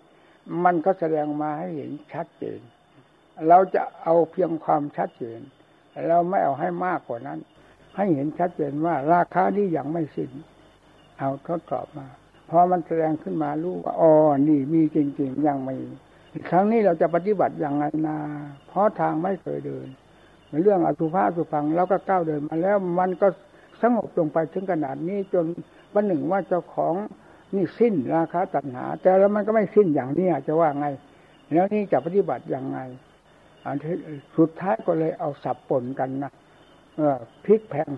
Speaker 1: มันก็แสดงมาให้เห็นชัดเจน เราจะเอาเพียงความชัดเจน เราไม่เอาให้มากกว่านั้น ให้เห็นชัดเจนว่า ราคานี้ยังไม่สิ้นเอาทดสอบมาพอมันแสดงขึ้นมารู้ว่าอ๋อนี่มีจริงๆยังไม่ครั้งนี้เราจะปฏิบัติอย่างไรนาเพราะทางไม่เคยเดินเรื่องอสุภะสุพังเราก็ก้าวเดินมาแล้วมันก็สงบลงไปถึงขนาดนี้จนวันหนึ่งว่าเจ้าของ นี่สิ้นราคาตัณหา แต่แล้วมันก็ไม่สิ้นอย่างนี้จะว่าไง แล้วนี่จะปฏิบัติอย่างไงอันที่สุดท้ายก็เลยเอาสับปนกันนะเออพลิกแพง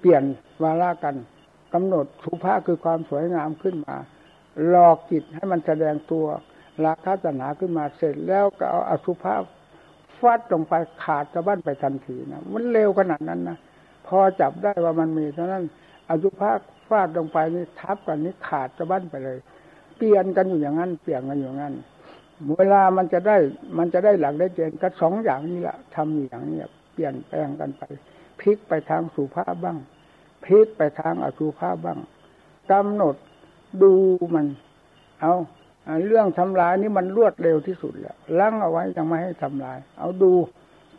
Speaker 1: เปลี่ยนวาระกันกำหนดสุภาคือความสวยงามขึ้นมาหลอกจิตให้มันแสดงตัวราคาตัณหาขึ้นมาเสร็จแล้วก็เอาอสุภาพฟาดลงไปขาดจะบ้านไปทันทีนะมันเร็วขนาดนั้นนะพอจับได้ว่ามันมีเท่านั้นอสุภาพ ฟาดลงไปนี่ทับกันนี่ขาดจะบั้นไปเลย เปลี่ยนกันอยู่อย่างนั้น เปลี่ยนกันอยู่อย่างนั้นเวลามันจะได้มันจะได้หลักได้เจนก็สองอย่างนี้แหละทำอย่างนี้เปลี่ยนแปลงกันไปพลิกไปทางสุภาพบ้างพลิกไปทางอสุภาพบ้างกำหนดดูมัน เอาเรื่องทำลายนี่มันรวดเร็วที่สุดแล้วลังเอาไว้ยังไม่ให้ทำลาย เอาดู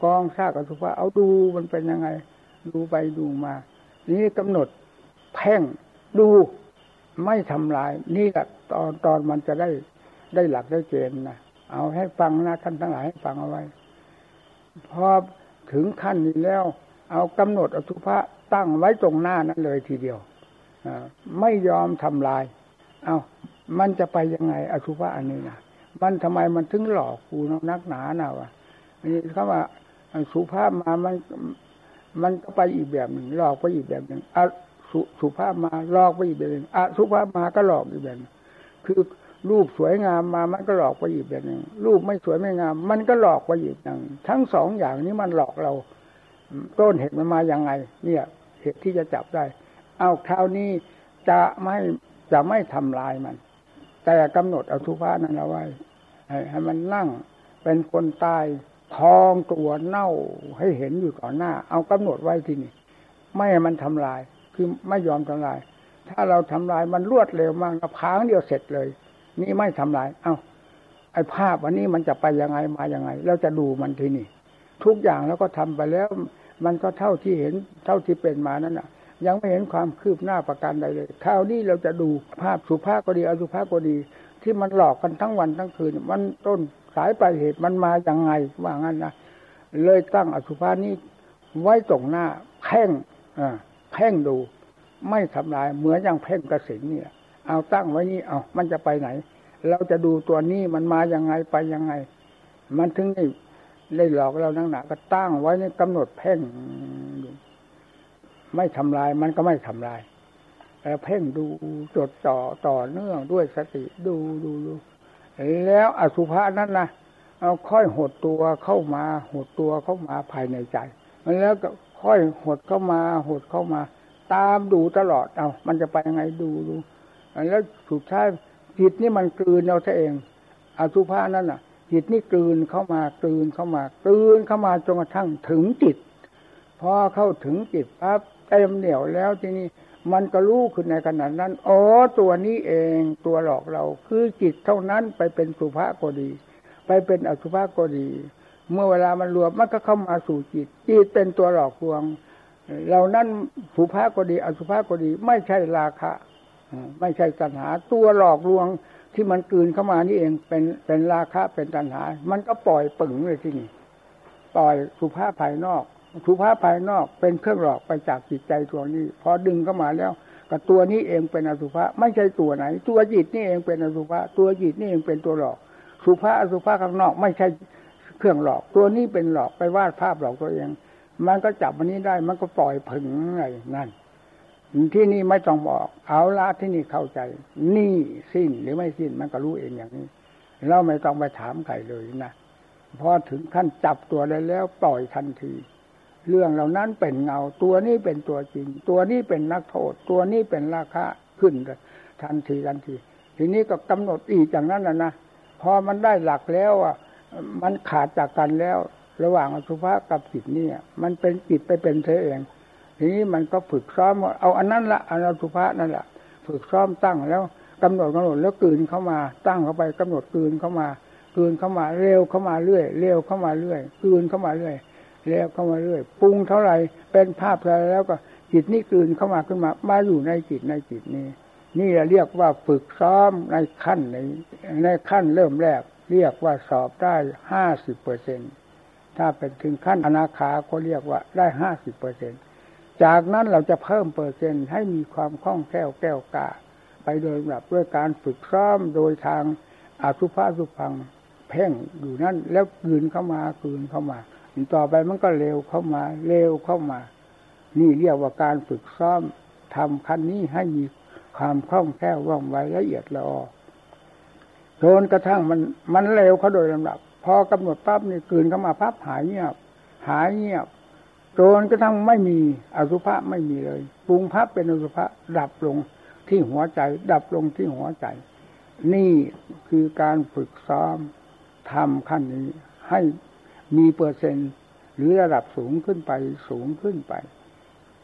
Speaker 1: กองซากอสุภาพเอาดูมันเป็นยังไง ดูไปดูมา นี่กำหนด เพ่งดูไม่ทำลาย นี่แหละตอนตอนมันจะได้ได้หลักได้เกณฑ์นะเอาให้ฟังนะท่านทั้งหลายให้ฟังเอาไว้พอถึงขั้นนี้แล้ว เอากำหนดอสุภะตั้งไว้ตรงหน้านั้นเลยทีเดียวไม่ยอมทำลาย เอามันจะไปยังไงอสุภะอันนี้นะมันทำไมมันถึงหลอกกูนักหนาหนาวะนี่เขาว่าสุภาพมามันมันก็ไปอีกแบบหนึ่งหลอกไปอีกแบบหนึ่ง สุสุภาพมาหลอกไปอีกแบบหนึ่งอสุภาพมาก็หลอกอีกแบบคือรูปสวยงามมามันก็หลอกไปอีกแบบหนึ่งรูปไม่สวยไม่งาม มันก็หลอกไปอีกอย่างทั้งสองอย่างนี้มันหลอกเรา ต้นเหตุมันมาอย่างไง เนี่ยเหตุที่จะจับได้ เอาคราวนี้จะไม่จะไม่ทำลายมัน แต่กำหนดอสุภาพนั้นเอาไว้ให้มันนั่งเป็นคนตายทองตัวเน่าให้เห็นอยู่ก่อนหน้า เอากำหนดไว้ที่นี่ ไม่ให้มันทำลาย คือไม่ยอมทำลาย ถ้าเราทำลายมันรวดเร็วมากพางเดียวเสร็จเลย นี่ไม่ทำลาย เอา้า ไอ้ภาพวันนี้มันจะไปยังไงมายังไง เราจะดูมันที่นี่ ทุกอย่างแล้วก็ทำไปแล้ว มันก็เท่าที่เห็นเท่าที่เป็นมานั่นน่ะ ยังไม่เห็นความคืบหน้าประการใดเลยคราวนี้เราจะดูภาพสุภาพก็ดีอสุภาพก็ดี ที่มันหลอกกันทั้งวันทั้งคืน มันต้นสายปลายเหตุมันมาอย่างไงว่างั้นนะเลยตั้งอสุภาพนี้ไว้ตรงหน้าแข่งอ่า เพ่งดู ไม่ทำลายเหมือนอย่างเพ่งกระสินเนี่ย เอาตั้งไว้นี่เอามันจะไปไหน เราจะดูตัวนี้มันมายังไงไปยังไง มันถึงได้ได้หลอกเรานั่งหนาก็ตั้งไว้ในกำหนดเพ่งไม่ทำลายมันก็ไม่ทำลายแล้วเพ่งดูจดจ่อต่อเนื่องด้วยสติดูดูดูแล้วอสุภะนั้นนะเอาค่อยหดตัวเข้ามาหดตัวเข้ามาภายในใจ มันแล้วก็ ค่อยหดเข้ามาหดเข้ามา ตามดูตลอดเอามันจะไปยังไงดูดูแล้วสุดท้ายจิตนี่มันกลืนเอาเองอสุภานั่นน่ะ จิตนี่กลืนเข้ามากลืนเข้ามากลืนเข้ามาจนกระทั่งถึงจิตพอเข้าถึงจิตปั๊บเต็มเหนียวแล้วทีนี้มันก็รู้ขึ้นในขณะนั้นอ๋อตัวนี้เองตัวหลอกเรา คือจิตเท่านั้นไปเป็นสุภาพก็ดี ไปเป็นอสุภาพก็ดี เมื่อเวลามันรวมมันก็เข้ามาสู่จิต จิตเป็นตัวหลอกลวงเรานั้นสุภาพก็ดี อสุภาพก็ดี ไม่ใช่ราคะไม่ใช่ตัณหา ตัวหลอกลวงที่มันกลืนเข้ามานี่เองเป็นเป็นราคะเป็นตัณหา มันก็ปล่อยปึงเลยที่นี่ปล่อยสุภาพภายนอก สุภาพภายนอกเป็นเครื่องหลอกไปจากจิตใจตัวนี้ พอดึงเข้ามาแล้วกับตัวนี้เองเป็นอสุภะไม่ใช่ตัวไหน ตัวจิตนี่เองเป็นอสุภะตัวจิตนี่เองเป็นตัวหลอก สุภาอสุภะข้างนอก ไม่ใช่ เครื่องหลอกตัวนี้เป็นหลอกไปวาดภาพหลอกตัวเอง มันก็จับมันนี้ได้มันก็ปล่อยผึ่งอะไงนั่น ที่นี่ไม่ต้องบอก เอาละที่นี่เข้าใจ นี่สิ้นหรือไม่สิ้นมันก็รู้เองอย่างนี้ เราไม่ต้องไปถามใครเลยนะพอถึงขั้นจับตัวได้แล้วปล่อยทันที เรื่องเหล่านั้นเป็นเงา ตัวนี้เป็นตัวจริง ตัวนี้เป็นนักโทษ ตัวนี้เป็นราคาขึ้นทันทีทันที ทีนี้ก็กำหนดอีกอย่างนั้นนะนะพอมันได้หลักแล้วอะ มันขาดจากกันแล้ว ระหว่างอสุภะกับจิตนี่มันเป็นจิตไปเป็นเธอเอง ทีนี้มันก็ฝึกซ้อมเอาอันนั้นละอันอสุภะนั่นแหละฝึกซ้อมตั้งแล้วกำหนดกำหนดแล้วกืนเข้ามา ตั้งเข้าไปกำหนดกืนเข้ามากืนเข้ามาเร็วเข้ามาเรื่อยเร็วเข้ามาเรื่อยกืนเข้ามาเรื่อยแล้วเข้ามาเรื่อยปรุงเท่าไหร่เป็นภาพอะไรแล้วก็จิตนี้กลืนเข้ามาขึ้นมา มาอยู่ในจิตในจิตนี้นี่เราเรียกว่าฝึกซ้อมในขั้นในในขั้นเริ่มแรก เรียกว่าสอบได้ห้าสิบเปอร์เซ็นถ้าเป็นถึงขั้นอนาคาก็เรียกว่าได้ห้าสิบเปอร์เซ็นจากนั้นเราจะเพิ่มเปอร์เซ็นต์ให้มีความคล่องแคล่วแก้วกาไปโดยแบบด้วยการฝึกซ้อมโดยทางอาสุภาสุพังเพ่งอยู่นั่นแล้วกืนเข้ามากืนเข้ามาต่อไปมันก็เร็วเข้ามาเร็วเข้ามา นี่เรียกว่าการฝึกซ้อมทำคันนี้ให้มีความคล่องแคล่วว่องไวละเอียดละออ จนกระทั่งมันมันเร็วเขาโดยลำดับ พอกำหนดปั๊บนี่กืนเข้ามาปั๊บหายเงียบ หายเงียบจนกระทั่งไม่มีอสุภะไม่มีเลยปรุงพับเป็นอสุภะดับลงที่หัวใจ ดับลงที่หัวใจ นี่คือการฝึกซ้อมทำขั้นนี้ ให้มีเปอร์เซ็นต์ หรือระดับสูงขึ้นไปสูงขึ้นไป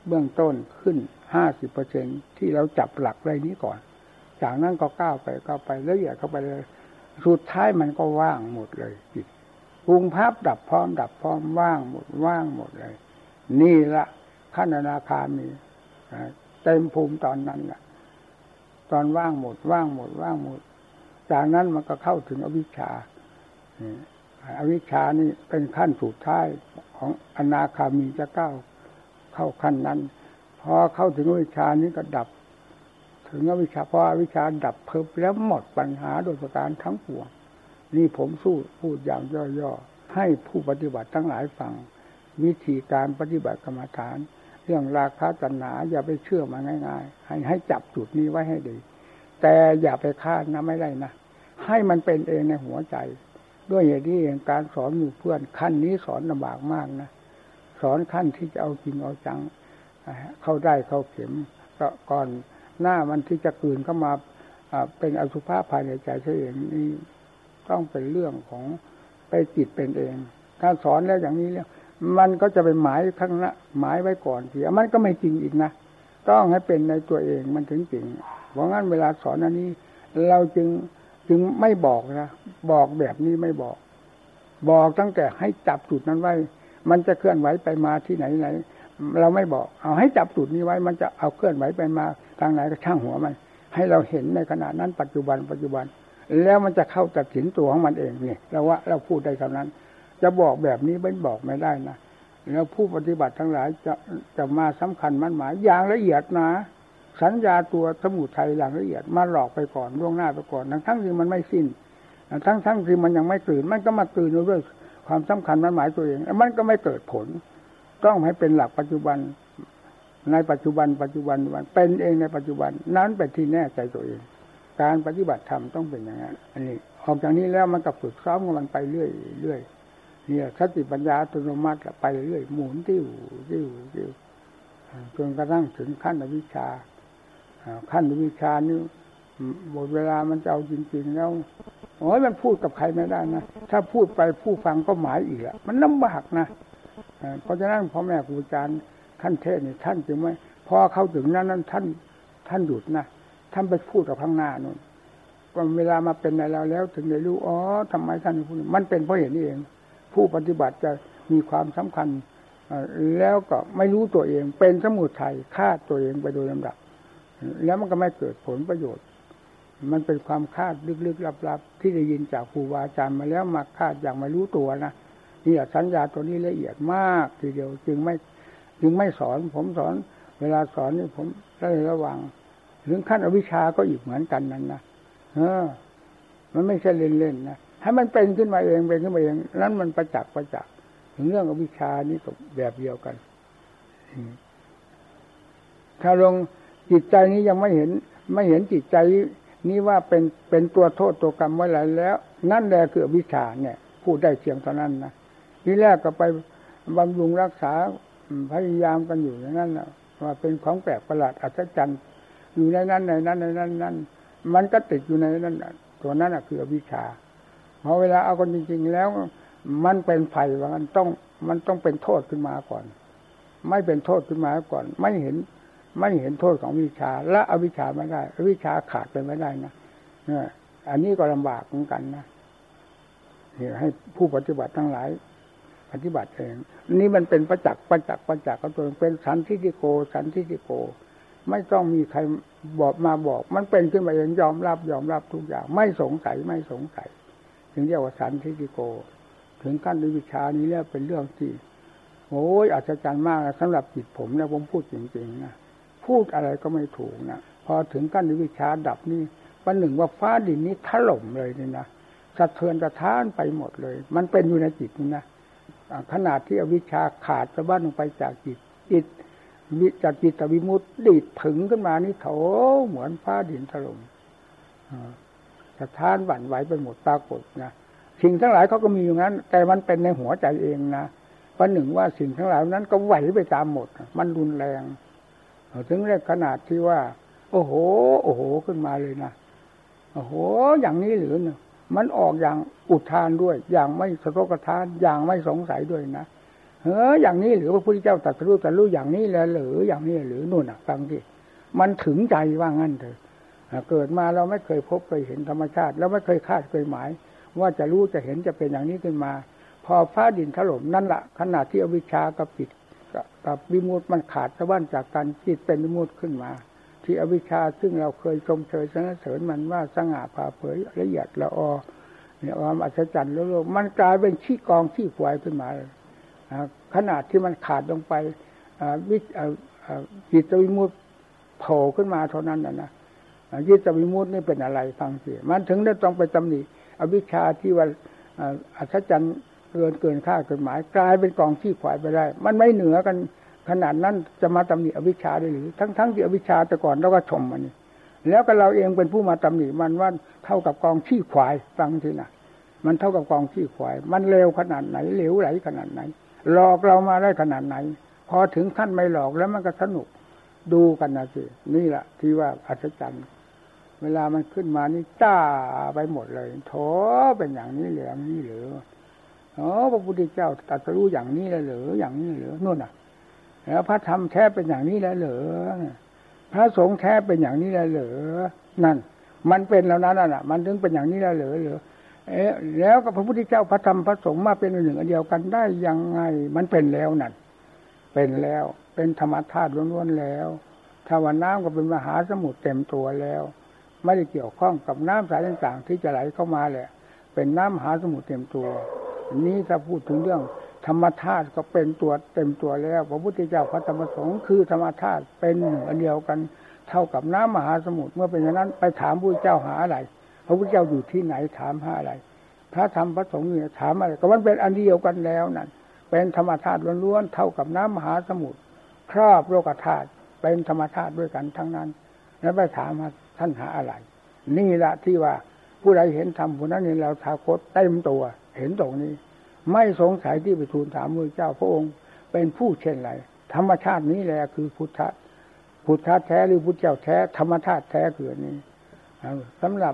Speaker 1: เบื้องต้นขึ้นห้าสิบเปอร์เซ็นที่เราจับหลักไรนี้ก่อน จากนั้นก็ก้าวไปก้าวไปละเอียดเข้าไปเลย สุดท้ายมันก็ว่างหมดเลยจิตปรุงภาพดับพร้อมดับพร้อมว่างหมดว่างหมดเลย นี่ละขั้นอนาคามีเต็มภูมิตอนนั้นแหละตอนว่างหมดว่างหมดว่างหมด จากนั้นมันก็เข้าถึงอวิชชาอวิชชานี่เป็นขั้นสุดท้ายของอนาคามีจะก้าวเข้าขั้นนั้นพอเข้าถึงอวิชชานี้ก็ดับ ถึงอวิชชาพออวิชชาดับเพิ่มแล้วหมดปัญหาโดยประการทั้งปวงนี่ผมสู้พูดอย่างย่อๆให้ผู้ปฏิบัติทั้งหลายฟัง วิธีการปฏิบัติกรรมฐาน เรื่องราคาตัณหาอย่าไปเชื่อมาง่าย ๆ ให้ให้จับจุดนี้ไว้ให้ดี แต่อย่าไปคาดนะไม่ได้นะให้มันเป็นเองในหัวใจ ด้วยเหตุนี้เองการสอนหมู่เพื่อนขั้นนี้สอนลำบากมากนะสอนขั้นที่จะเอาจริงเอาจังเข้าได้เข้าเข็มก็ก่อน หน้ามันที่จะกืนเข้ามาเป็นอสุภาพภายในใจเฉยเองนี่ต้องเป็นเรื่องของไปจิตเป็นเองการสอนแล้วอย่างนี้แล้วมันก็จะไปหมายข้างหน้าหมายไว้ก่อนทีมันก็ไม่จริงอีกนะต้องให้เป็นในตัวเองมันถึงจริงเพราะงั้นเวลาสอนอันนี้ เราจึงจึงไม่บอกนะบอกแบบนี้ไม่บอก บอกตั้งแต่ให้จับจุดนั้นไว้ มันจะเคลื่อนไหวไปมาที่ไหนไหน เราไม่บอก เอาให้จับจุดนี้ไว้ มันจะเอาเคลื่อนไหวไปมา ทางไหนก็ช่างหัวมัน ให้เราเห็นในขณะนั้นปัจจุบันปัจจุบัน แล้วมันจะเข้าตัดสินตัวของมันเองเนี่ยเราว่าเราพูดได้คำนั้น จะบอกแบบนี้ไม่บอกไม่ได้นะแล้วผู้ปฏิบัติทั้งหลายจะจะมาสำคัญมันหมายอย่างละเอียดนะ สัญญาตัวสมุทัยอย่างละเอียดมาหลอกไปก่อนล่วงหน้าไปก่อน ทั้งทั้งที่มันไม่สิ้น ทั้งทั้งที่มันยังไม่ตื่น มันก็มาตื่นด้วยความสำคัญมันหมายตัวเอง มันก็ไม่เกิดผล ต้องให้เป็นหลักปัจจุบัน ในปัจจุบัน ปัจจุบันวันเป็นเองในปัจจุบัน นั้นเป็นที่แน่ใจตัวเอง การปฏิบัติธรรมต้องเป็นอย่างนั้นอันนี้ออกจากนี้แล้วมันก็ฝึกซ้อมมันไปเรื่อยเรื่อยเนี่ยสติปัญญาอัตโนมัติไปเรื่อยหมุนติ้วติ้วติ้วจนกระทั่งถึงขั้นวิชาขั้นวิชานี้หมดเวลามันจะเอาจริงๆแล้วโอ้ยมันพูดกับใครไม่ได้นะถ้าพูดไปผู้ฟังก็หมายอีกอะมันลำบากนะเพราะฉะนั้นพ่อแม่ครูอาจารย์ ท่านเทศนี่ท่านจึงไม่พอเข้าถึงนั้นนั้นท่านท่านหยุดนะท่านไปพูดกับข้างหน้านู่นก็เวลามาเป็นในเราแล้ว ถึงได้รู้อ๋อทำไมท่านพูดมันเป็นเพราะเห็นนี่เอง ผู้ปฏิบัติจะมีความสำคัญแล้วก็ไม่รู้ตัวเอง เป็นสมุทัยฆ่าตัวเองไปโดยลำดับ แล้วมันก็ไม่เกิดผลประโยชน์ มันเป็นความคาดลึกๆลับๆที่ได้ยินจากครูบาอาจารย์มาแล้วมาคาดอย่างไม่รู้ตัวนะนี่สัญญาตัวนี้ละเอียดมากทีเดียวจึงไม่ จึงไม่สอน ผมสอน เวลาสอนนี่ผมได้ระวัง ถึงขั้นอวิชาก็อีกเหมือนกันนั้นนะเออ มันไม่ใช่เล่นๆนะให้มันเป็นขึ้นมาเองเป็นขึ้นมาเอง นั้นมันประจักษ์ประจักษ์ถึงเรื่องอวิชานี่ก็แบบเดียวกันถ้าลงจิตใจนี้ยังไม่เห็น ไม่เห็นจิตใจนี้ว่าเป็นเป็นตัวโทษตัวกรรมไว้หลายแล้ว นั่นแหละคืออวิชาเนี่ยพูดได้เพียงเท่านั้นนะที่แรกก็ไปบำรุงรักษา พยายามกันอยู่อย่างนั้นว่าเป็นของแปลกประหลาดอัศจรรย์อยู่ในนั้นในนั้นในนั้นนั้นมันก็ติดอยู่ในนั้นตัวนั้นคือวิชาพอเวลาเอาคนจริงๆแล้ว มันเป็นไฟว่ามันต้องมันต้องเป็นโทษขึ้นมาก่อน ไม่เป็นโทษขึ้นมาก่อน ไม่เห็นไม่เห็นโทษของวิชา และอวิชาไม่ได้วิชาขาดไปไม่ได้นะเนี่ยอันนี้ก็ลำบากเหมือนกันนะให้ผู้ปฏิบัติทั้งหลาย ปฏิบัติเอง นี่มันเป็นประจักษ์ประจักษ์ประจักษ์ก็ตัวเป็นสันทิฏฐิโก สันทิฏฐิโก ไม่ต้องมีใครบอกมาบอก มันเป็นขึ้นมาเองยอมรับยอมรับทุกอย่าง ไม่สงสัยไม่สงสัย ถึงเรียกว่าสันทิฏฐิโก ถึงขั้นวิชานี้แล้วเป็นเรื่องที่โอ้ยอัศจรรย์มากสำหรับจิตผมนะผมพูดจริงๆนะพูดอะไรก็ไม่ถูกนะพอถึงขั้นวิชาดับนี่วันหนึ่งว่าฟ้าดินนี้ถล่มเลยนี่นะสะเทือนสะท้านไปหมดเลย มันเป็นอยู่ในจิตนี่นะ ขนาดที่อวิชชาขาดสะบั้นลงไปจากจิตจิตวิจากจิตวิมุตติดีดถึงขึ้นมานี่โถเหมือนฟ้าดินถล่มสะท้านหวั่นไหวไปหมดปรากฏนะสิ่งทั้งหลายเขาก็มีอยู่งนั้น แต่มันเป็นในหัวใจเองนะประหนึ่งว่าสิ่งทั้งหลายนั้นก็ไหวไปตามหมด มันรุนแรงถึงเรียกขนาดที่ว่า โอ้โห โอ้โหขึ้นมาเลยนะโอ้โห อย่างนี้หรือเนี่ย มันออกอย่างอุทานด้วย อย่างไม่สะทกทาน อย่างไม่สงสัยด้วยนะเฮ้ออย่างนี้หรือพระพุทธเจ้าตรัสรู้ตรัสรู้อย่างนี้แล้วหรืออย่างนี้หรือนู่นอะฟังที่มันถึงใจว่างั้นเถอะเกิดมาเราไม่เคยพบเคยเห็นธรรมชาติ แล้วไม่เคยคาดเคยหมาย ว่าจะรู้จะเห็นจะเป็นอย่างนี้ขึ้นมา พอฟ้าดินถล่มนั่นแหละขณะที่อวิชากับจิตกับวิมุตมันขาดสะบั้นจากการจิตเป็นวิมุตขึ้นมา ที่อวิชชาซึ่งเราเคยชมเชยสรรเสริญมันว่าสง่าผ่าเผยละเอียดละออเนี่ยความอัศจรรย์โลกมันกลายเป็นขี้กองขี้ควายขึ้นมาขนาดที่มันขาดลงไปวิจิตวิมุตโผล่ขึ้นมาเท่านั้นนะนะยิตวิมุตนี่เป็นอะไรฟังสิมันถึงได้ต้องไปตำหนิอวิชชาที่ว่าอัศจรรย์เกินเกินค่าเกฎหมาย กลายเป็นกองขี้ควายไปได้ มันไม่เหนือกัน ขนาดนั้นจะมาตำหนิอวิชชาได้หรือ ทั้งๆทที่อวิชชาแต่ก่อนเราก็ชมมันนี่แล้วก็เราเองเป็นผู้มาตำหนิมันว่าเท่ากับกองขี้ควายฟังทีนะมันเท่ากับกองขี้ควาย มันเลวขนาดไหนเหลวไหลขนาดไหน หลอกเรามาได้ขนาดไหน พอถึงขั้นไม่หลอกแล้วมันก็สนุกดูกันนะสินี่แหละที่ว่าอัศจรรย์เวลามันขึ้นมานี่จ้าไปหมดเลยโถเป็นอย่างนี้เหลืออย่างนี้หรืออ๋อพระพุทธเจ้าตรัสรู้อย่างนี้แล้วหรืออย่างนี้หรือนู่นอะ แล้วพระธรรมแท้เป็นอย่างนี้แล้วหรือพระสงฆ์แท้เป็นอย่างนี้แล้วหรือนั่น มันเป็นแล้วนั้นน่ะ มันถึงเป็นอย่างนี้แล้วหรือหรอเอ๊ะแล้วก็พระพุทธเจ้าพระธรรมพระสงฆ์มาเป็นหนึ่งอันเดียวกันได้ยังไง มันเป็นแล้วนั่นเป็นแล้วเป็นธรรมธาตุล้วนๆแล้วถ้าวันน้ำก็เป็นมหาสมุทรเต็มตัวแล้ว ไม่ได้เกี่ยวข้องกับน้ำสายต่างๆ ที่จะไหลเข้ามาแหละ เป็นน้ำมหาสมุทรเต็มตัว นี้ถ้าพูดถึงเรื่อง ธรรมธาตุก็เป็นตัวเต็มตัวแล้ว พระพุทธเจ้าพระธรรมสงฆ์คือธรรมธาตุเป็นหนึ่งอันเดียวกันเท่ากับน้ำมหาสมุทรเมื่อเป็นอย่างนั้นไปถามพระเจ้าหาอะไร พระพุทธเจ้าอยู่ที่ไหนถามหาอะไร พระธรรมพระสงฆ์เนี่ยถามอะไรก็มันเป็นอันเดียวกันแล้วนั่นเป็นธรรมธาตุล้วนๆเท่ากับน้ำมหาสมุทรครอบโลกธาตุเป็นธรรมธาตุด้วยกันทั้งนั้น แล้วไปถามาท่านหาอะไร นี่แหละที่ว่าผู้ใดเห็นธรรมผู้นั้นเห็นเราทาคตเต็มตัวเห็นตรงนี้ ไม่สงสัยที่ไปทูลถามมือเจ้าพระองค์เป็นผู้เช่นไร ธรรมชาตินี้แหละคือพุทธะพุทธะแท้หรือพุทธเจ้าแท้ธรรมชาติแท้คือนี้สำหรับ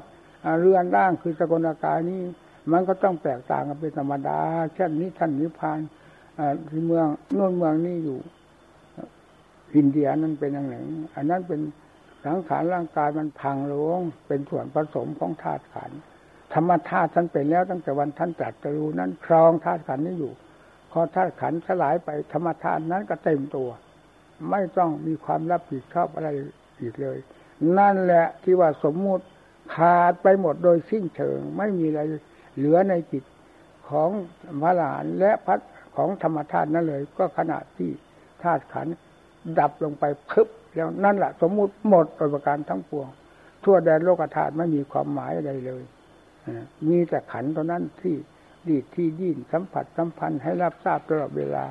Speaker 1: เรือนร่างคือสกลกายนี้ มันก็ต้องแตกต่างกันเป็นธรรมดา เช่นนี้ท่านนิพพานที่เมืองโน่นเมืองนี้อยู่อินเดียนั้นเป็นอย่างไรอันนั้นเป็นสังขารร่างกายมันพังลงเป็นส่วนผสมของธาตุขันธ ธรรมธาตุท่านเป็นแล้วตั้งแต่วันท่านตรัสรู้นั้นครองธาตุขันนี้อยู่พอธาตุขันสลายไปธรรมธาตุนั้นก็เต็มตัว ไม่ต้องมีความรับผิดชอบอะไรอีกเลย นั่นแหละที่ว่าสมมุติขาดไปหมดโดยสิ้นเชิง ไม่มีอะไรเหลือในจิตของพระหลานและพัดของธรรมธาตุนั่นเลย ก็ขณะที่ธาตุขันดับลงไปพึบแล้วนั่นแหละสมมุติหมดโดยประการทั้งปวง ทั่วแดนโลกธาตุไม่มีความหมายอะไรเลย มีแต่ขันเท่านั้นที่ดีดที่ยิ่นสัมผัสสัมพันธ์ให้รับทราบตลอดเวลา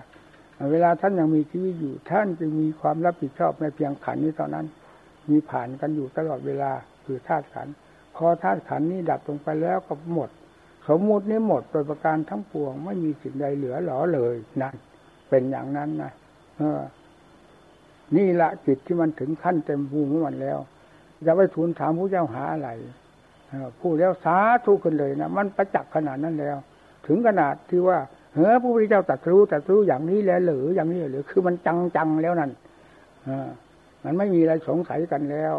Speaker 1: เวลาท่านยังมีชีวิตอยู่ ท่านจะมีความรับผิดชอบในเพียงขันนี้เท่านั้น มีผ่านกันอยู่ตลอดเวลาคือธาตุขันพอธาตุขันนี้ดับลงไปแล้วก็หมด สมมุตินี้หมดโดยประการทั้งปวง ไม่มีสิ่งใดเหลือหลอเลยนั่นเป็นอย่างนั้นนะเออ นี่ละจิตที่มันถึงขั้นเต็มภูมิของมันแล้วจะไปทูลถามผู้เจ้าหาอะไร พูดแล้วสาธุขึ้นเลยนะมันประจักษ์ขนาดนั้นแล้ว ถึงขนาดที่ว่าเฮ้อผู้พระเจ้าตัดรู้ตัดรู้อย่างนี้แล้วหรืออย่างนี้หรือคือมันจังจังแล้วนั่นอมันไม่มีอะไรสงสัยกันแล้ว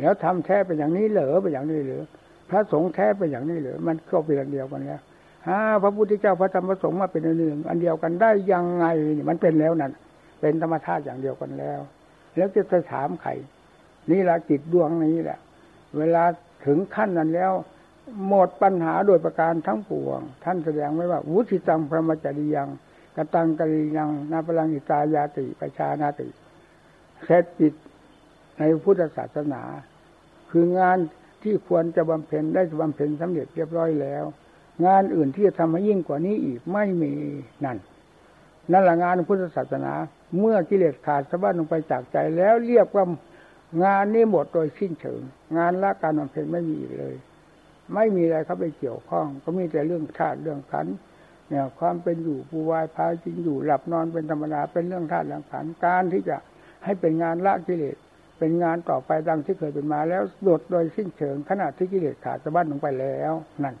Speaker 1: แล้วทำแท้เป็นอย่างนี้เหลือเป็นอย่างนี้หรือพระสงฆ์แท้เป็นอย่างนี้หรือมันก็เป็นอันเดียวกันแล้วฮะพระพุทธเจ้าพระธรรมพระสงฆ์มาเป็นอันหนึ่งอันเดียวกันได้ยังไงมันเป็นแล้วนั่นเป็นธรรมชาติอย่างเดียวกันแล้ว แล้วจะจะถามใครนี่ละจิตดวงนี้แหละ เวลา ถึงขั้นนั้นแล้ว หมดปัญหาโดยประการทั้งปวง ท่านแสดงไว้ว่า วุฒิตังพระมจริยังกตังกริยังนาพลังอิตายาติประชานาติเสร็จจิตในพุทธศาสนา คืองานที่ควรจะบำเพ็ญได้บำเพ็ญสำเร็จเรียบร้อยแล้ว งานอื่นที่จะทำให้ยิ่งกว่านี้อีกไม่มีนั่นนั่นแหละงานพุทธศาสนา เมื่อกิเลสขาดสะบั้นลงไปจากใจแล้วเรียกว่างานนี้หมดโดยสิ้นเชิง งานละการบำเพ็ญไม่มีอีกเลย ไม่มีอะไรเขาไปเกี่ยวข้อง ก็มีแต่เรื่องธาตุเรื่องขันเนี่ยความเป็นอยู่ปูวายพายจริงอยู่หลับนอนเป็นธรรมดาเป็นเรื่องธาตุเรื่องขันการที่จะให้เป็นงานละกิเลสเป็นงานต่อไปดังที่เคยเป็นมาแล้วหมดโดยสิ้นเชิงขณะที่กิเลสขาดสะบั้นลงไปแล้วนั่น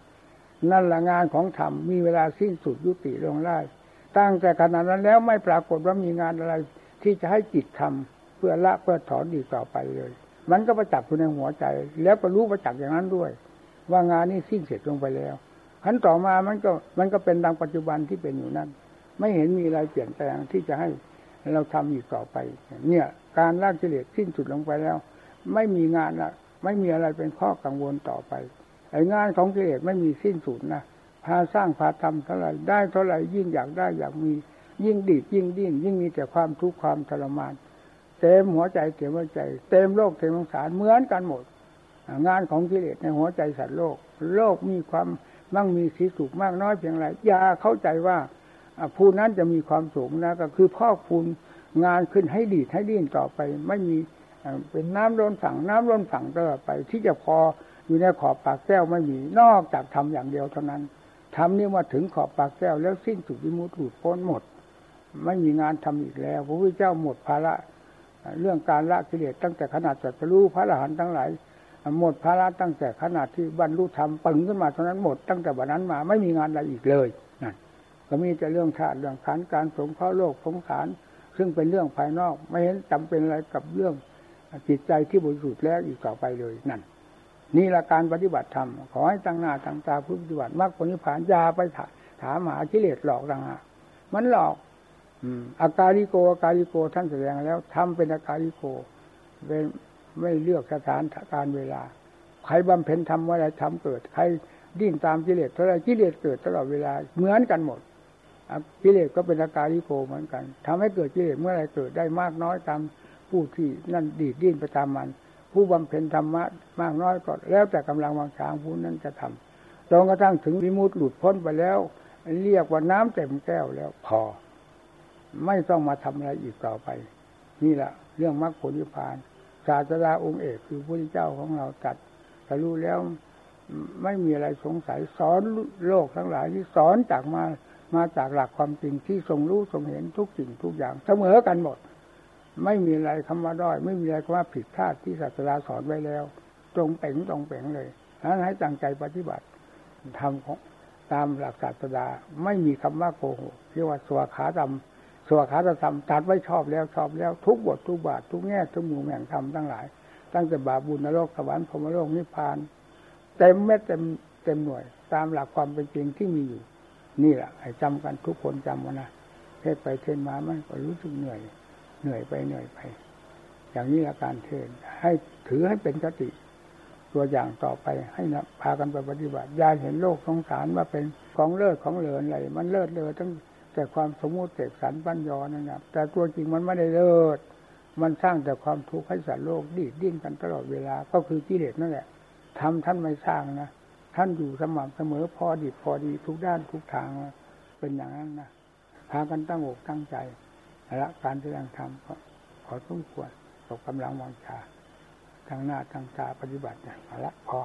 Speaker 1: นั่นละงานของธรรมมีเวลาสิ้นสุดยุติลงได้ตั้งแต่ขนาดนั้นแล้วไม่ปรากฏว่ามีงานอะไร ที่จะให้จิตทำเพื่อละเพื่อถอนดีต่อไปเลย มันก็ประจักษ์อยู่ในหัวใจ แล้วก็รู้ประจักษ์อย่างนั้นด้วย ว่างานนี้สิ้นเสร็จลงไปแล้วขั้นต่อมามันก็มันก็เป็นดังปัจจุบันที่เป็นอยู่นั้น ไม่เห็นมีอะไรเปลี่ยนแปลงที่จะให้เราทำอีกต่อไป เนี่ย การละกิเลสสิ้นสุดลงไปแล้ว ไม่มีงานละไม่มีอะไรเป็นข้อกังวลต่อไปไอ้งานของกิเลสไม่มีสิ้นสุดนะพาสร้างพาทำเท่าไหร่ได้เท่าไหร่ยิ่งอยากได้อยากมี ยิ่งดีดยิ่งดิ้นยิ่งมีแต่ความทุกข์ความทรมาน เต็มหัวใจเต็มหัวใจ เต็มโลกเต็มสงสารเหมือนกันหมด งานของกิเลสในหัวใจสัตว์โลก โลกมีความมั่งมีสีสุขมากน้อยเพียงไรอย่าเข้าใจว่าผู้นั้นจะมีความสูงนะก็คือพ่อคุณงานขึ้นให้ดีให้ดิ้นต่อไป ไม่มีเป็นน้ำล้นฝั่งน้ำล้นฝั่งตลอดไป ที่จะพออยู่ในขอบปากแก้วไม่มีนอกจากทำอย่างเดียวเท่านั้นทำนี่มาถึงขอบปากแก้วแล้วสิ้นสุดวิมุตติหลุดพ้นหมด ไม่มีงานทำอีกแล้ว พระพุทธเจ้าหมดภาระ เรื่องการละกิเลสตั้งแต่ขนาดจัตรู้พระอรหันต์ทั้งหลายหมดภาระตั้งแต่ขนาดที่บรรลุธรรมปึงขึ้นมาเท่านั้นหมดตั้งแต่วันนั้นมาไม่มีงานอะไรอีกเลยนั่นก็มีแต่เรื่องธาตุเรื่องขันการสงเคราะห์โลกสงสาร ซึ่งเป็นเรื่องภายนอก ไม่เห็นจำเป็นอะไรกับเรื่องจิตใจที่บริสุทธิ์แล้วอีกต่อไปเลยนั่นนี่ละการปฏิบัติธรรมขอให้ตั้งหน้าตั้งตาพุทธปฏิบัติมรรคผลนิพพานยาไปถามหากิเลสหลอกต่างหากมันหลอก อาการิโกอาการิโกท่านแสดงแล้วทำเป็นอาการิโกเป็นไม่เลือกสถานการเวลา ใครบำเพ็ญทำอะไรทำเกิด ใครดิ้นตามกิเลสเท่าไรกิเลสเกิดตลอดเวลาเหมือนกันหมดกิเลสก็เป็นอาการิโกเหมือนกันทำให้เกิดกิเลสเมื่อไรเกิดได้มากน้อยตามผู้ที่นั่นดีดดิ้นไปตามมัน ผู้บำเพ็ญธรรมะมากน้อยก็แล้วแต่กำลังวังช้างผู้นั้นจะทำจนกระทั่งถึงวิมุตติหลุดพ้นไปแล้ว เรียกว่าน้ำเต็มแก้วแล้วพอ ไม่ต้องมาทำอะไรอีกต่อไป นี่แหละเรื่องมรรคผลนิพพาน ศาสดาองค์เอกคือพระพุทธเจ้าของเราจัดถ้ารู้แล้วไม่มีอะไรสงสัยสอนโลกทั้งหลายที่สอนจากมามาจากหลักความจริงที่ทรงรู้ทรงเห็นทุกสิ่งทุกอย่าง เสมอกันหมด ไม่มีอะไรคำว่าด้อย ไม่มีอะไรคำว่าผิดพลาดที่ศาสนาสอนไว้แล้ว ตรงเป่งตรงเป่งเลยนั้นให้ตั้งใจปฏิบัติทำของตามหลักศาสดา ไม่มีคำว่าโกหกเรียกว่าสวขาธรรม สวขาธรรมตัดไว้ชอบแล้วชอบแล้วทุกบททุกบาททุกแง่ทุกมุมแห่งธรรมทั้งหลาย ตั้งแต่บาบุญนรกสวรรค์พรมโลกนิพพานเต็มเม็ดเต็มเต็มหน่วย ตามหลักความเป็นจริงที่มีอยู่ นี่แหละให้จำกันทุกคนจำวนะเทศไปเทศมามันก็รู้สึกเหนื่อย เหนื่อยไปเหนื่อยไป อย่างนี้ละการเทศให้ถือให้เป็นกติ ตัวอย่างต่อไปให้นะพากันไปปฏิบัติยาเห็นโลกสงสารว่าเป็นของเลิศของเหลืออะไรมันเลิศเลยทั้ง แต่ความสมมุติเสกสรรปัญญานั่นนะแต่ตัวจริงมันไม่ได้เลิศมันสร้างแต่ความทุกข์ให้สัตว์โลกดีดดิ้นกันตลอดเวลา ก็คือกิเลสนั่นแหละทำท่านไม่สร้างนะท่านอยู่สม่ำเสมอพอดีพอดีทุกด้านทุกทางเป็นอย่างนั้นนะพากันตั้งอกตั้งใจละการแสดงธรรมขอสมควรตกกำลังวังชาทางหน้าทางตาปฏิบัติเนี่ยละพอ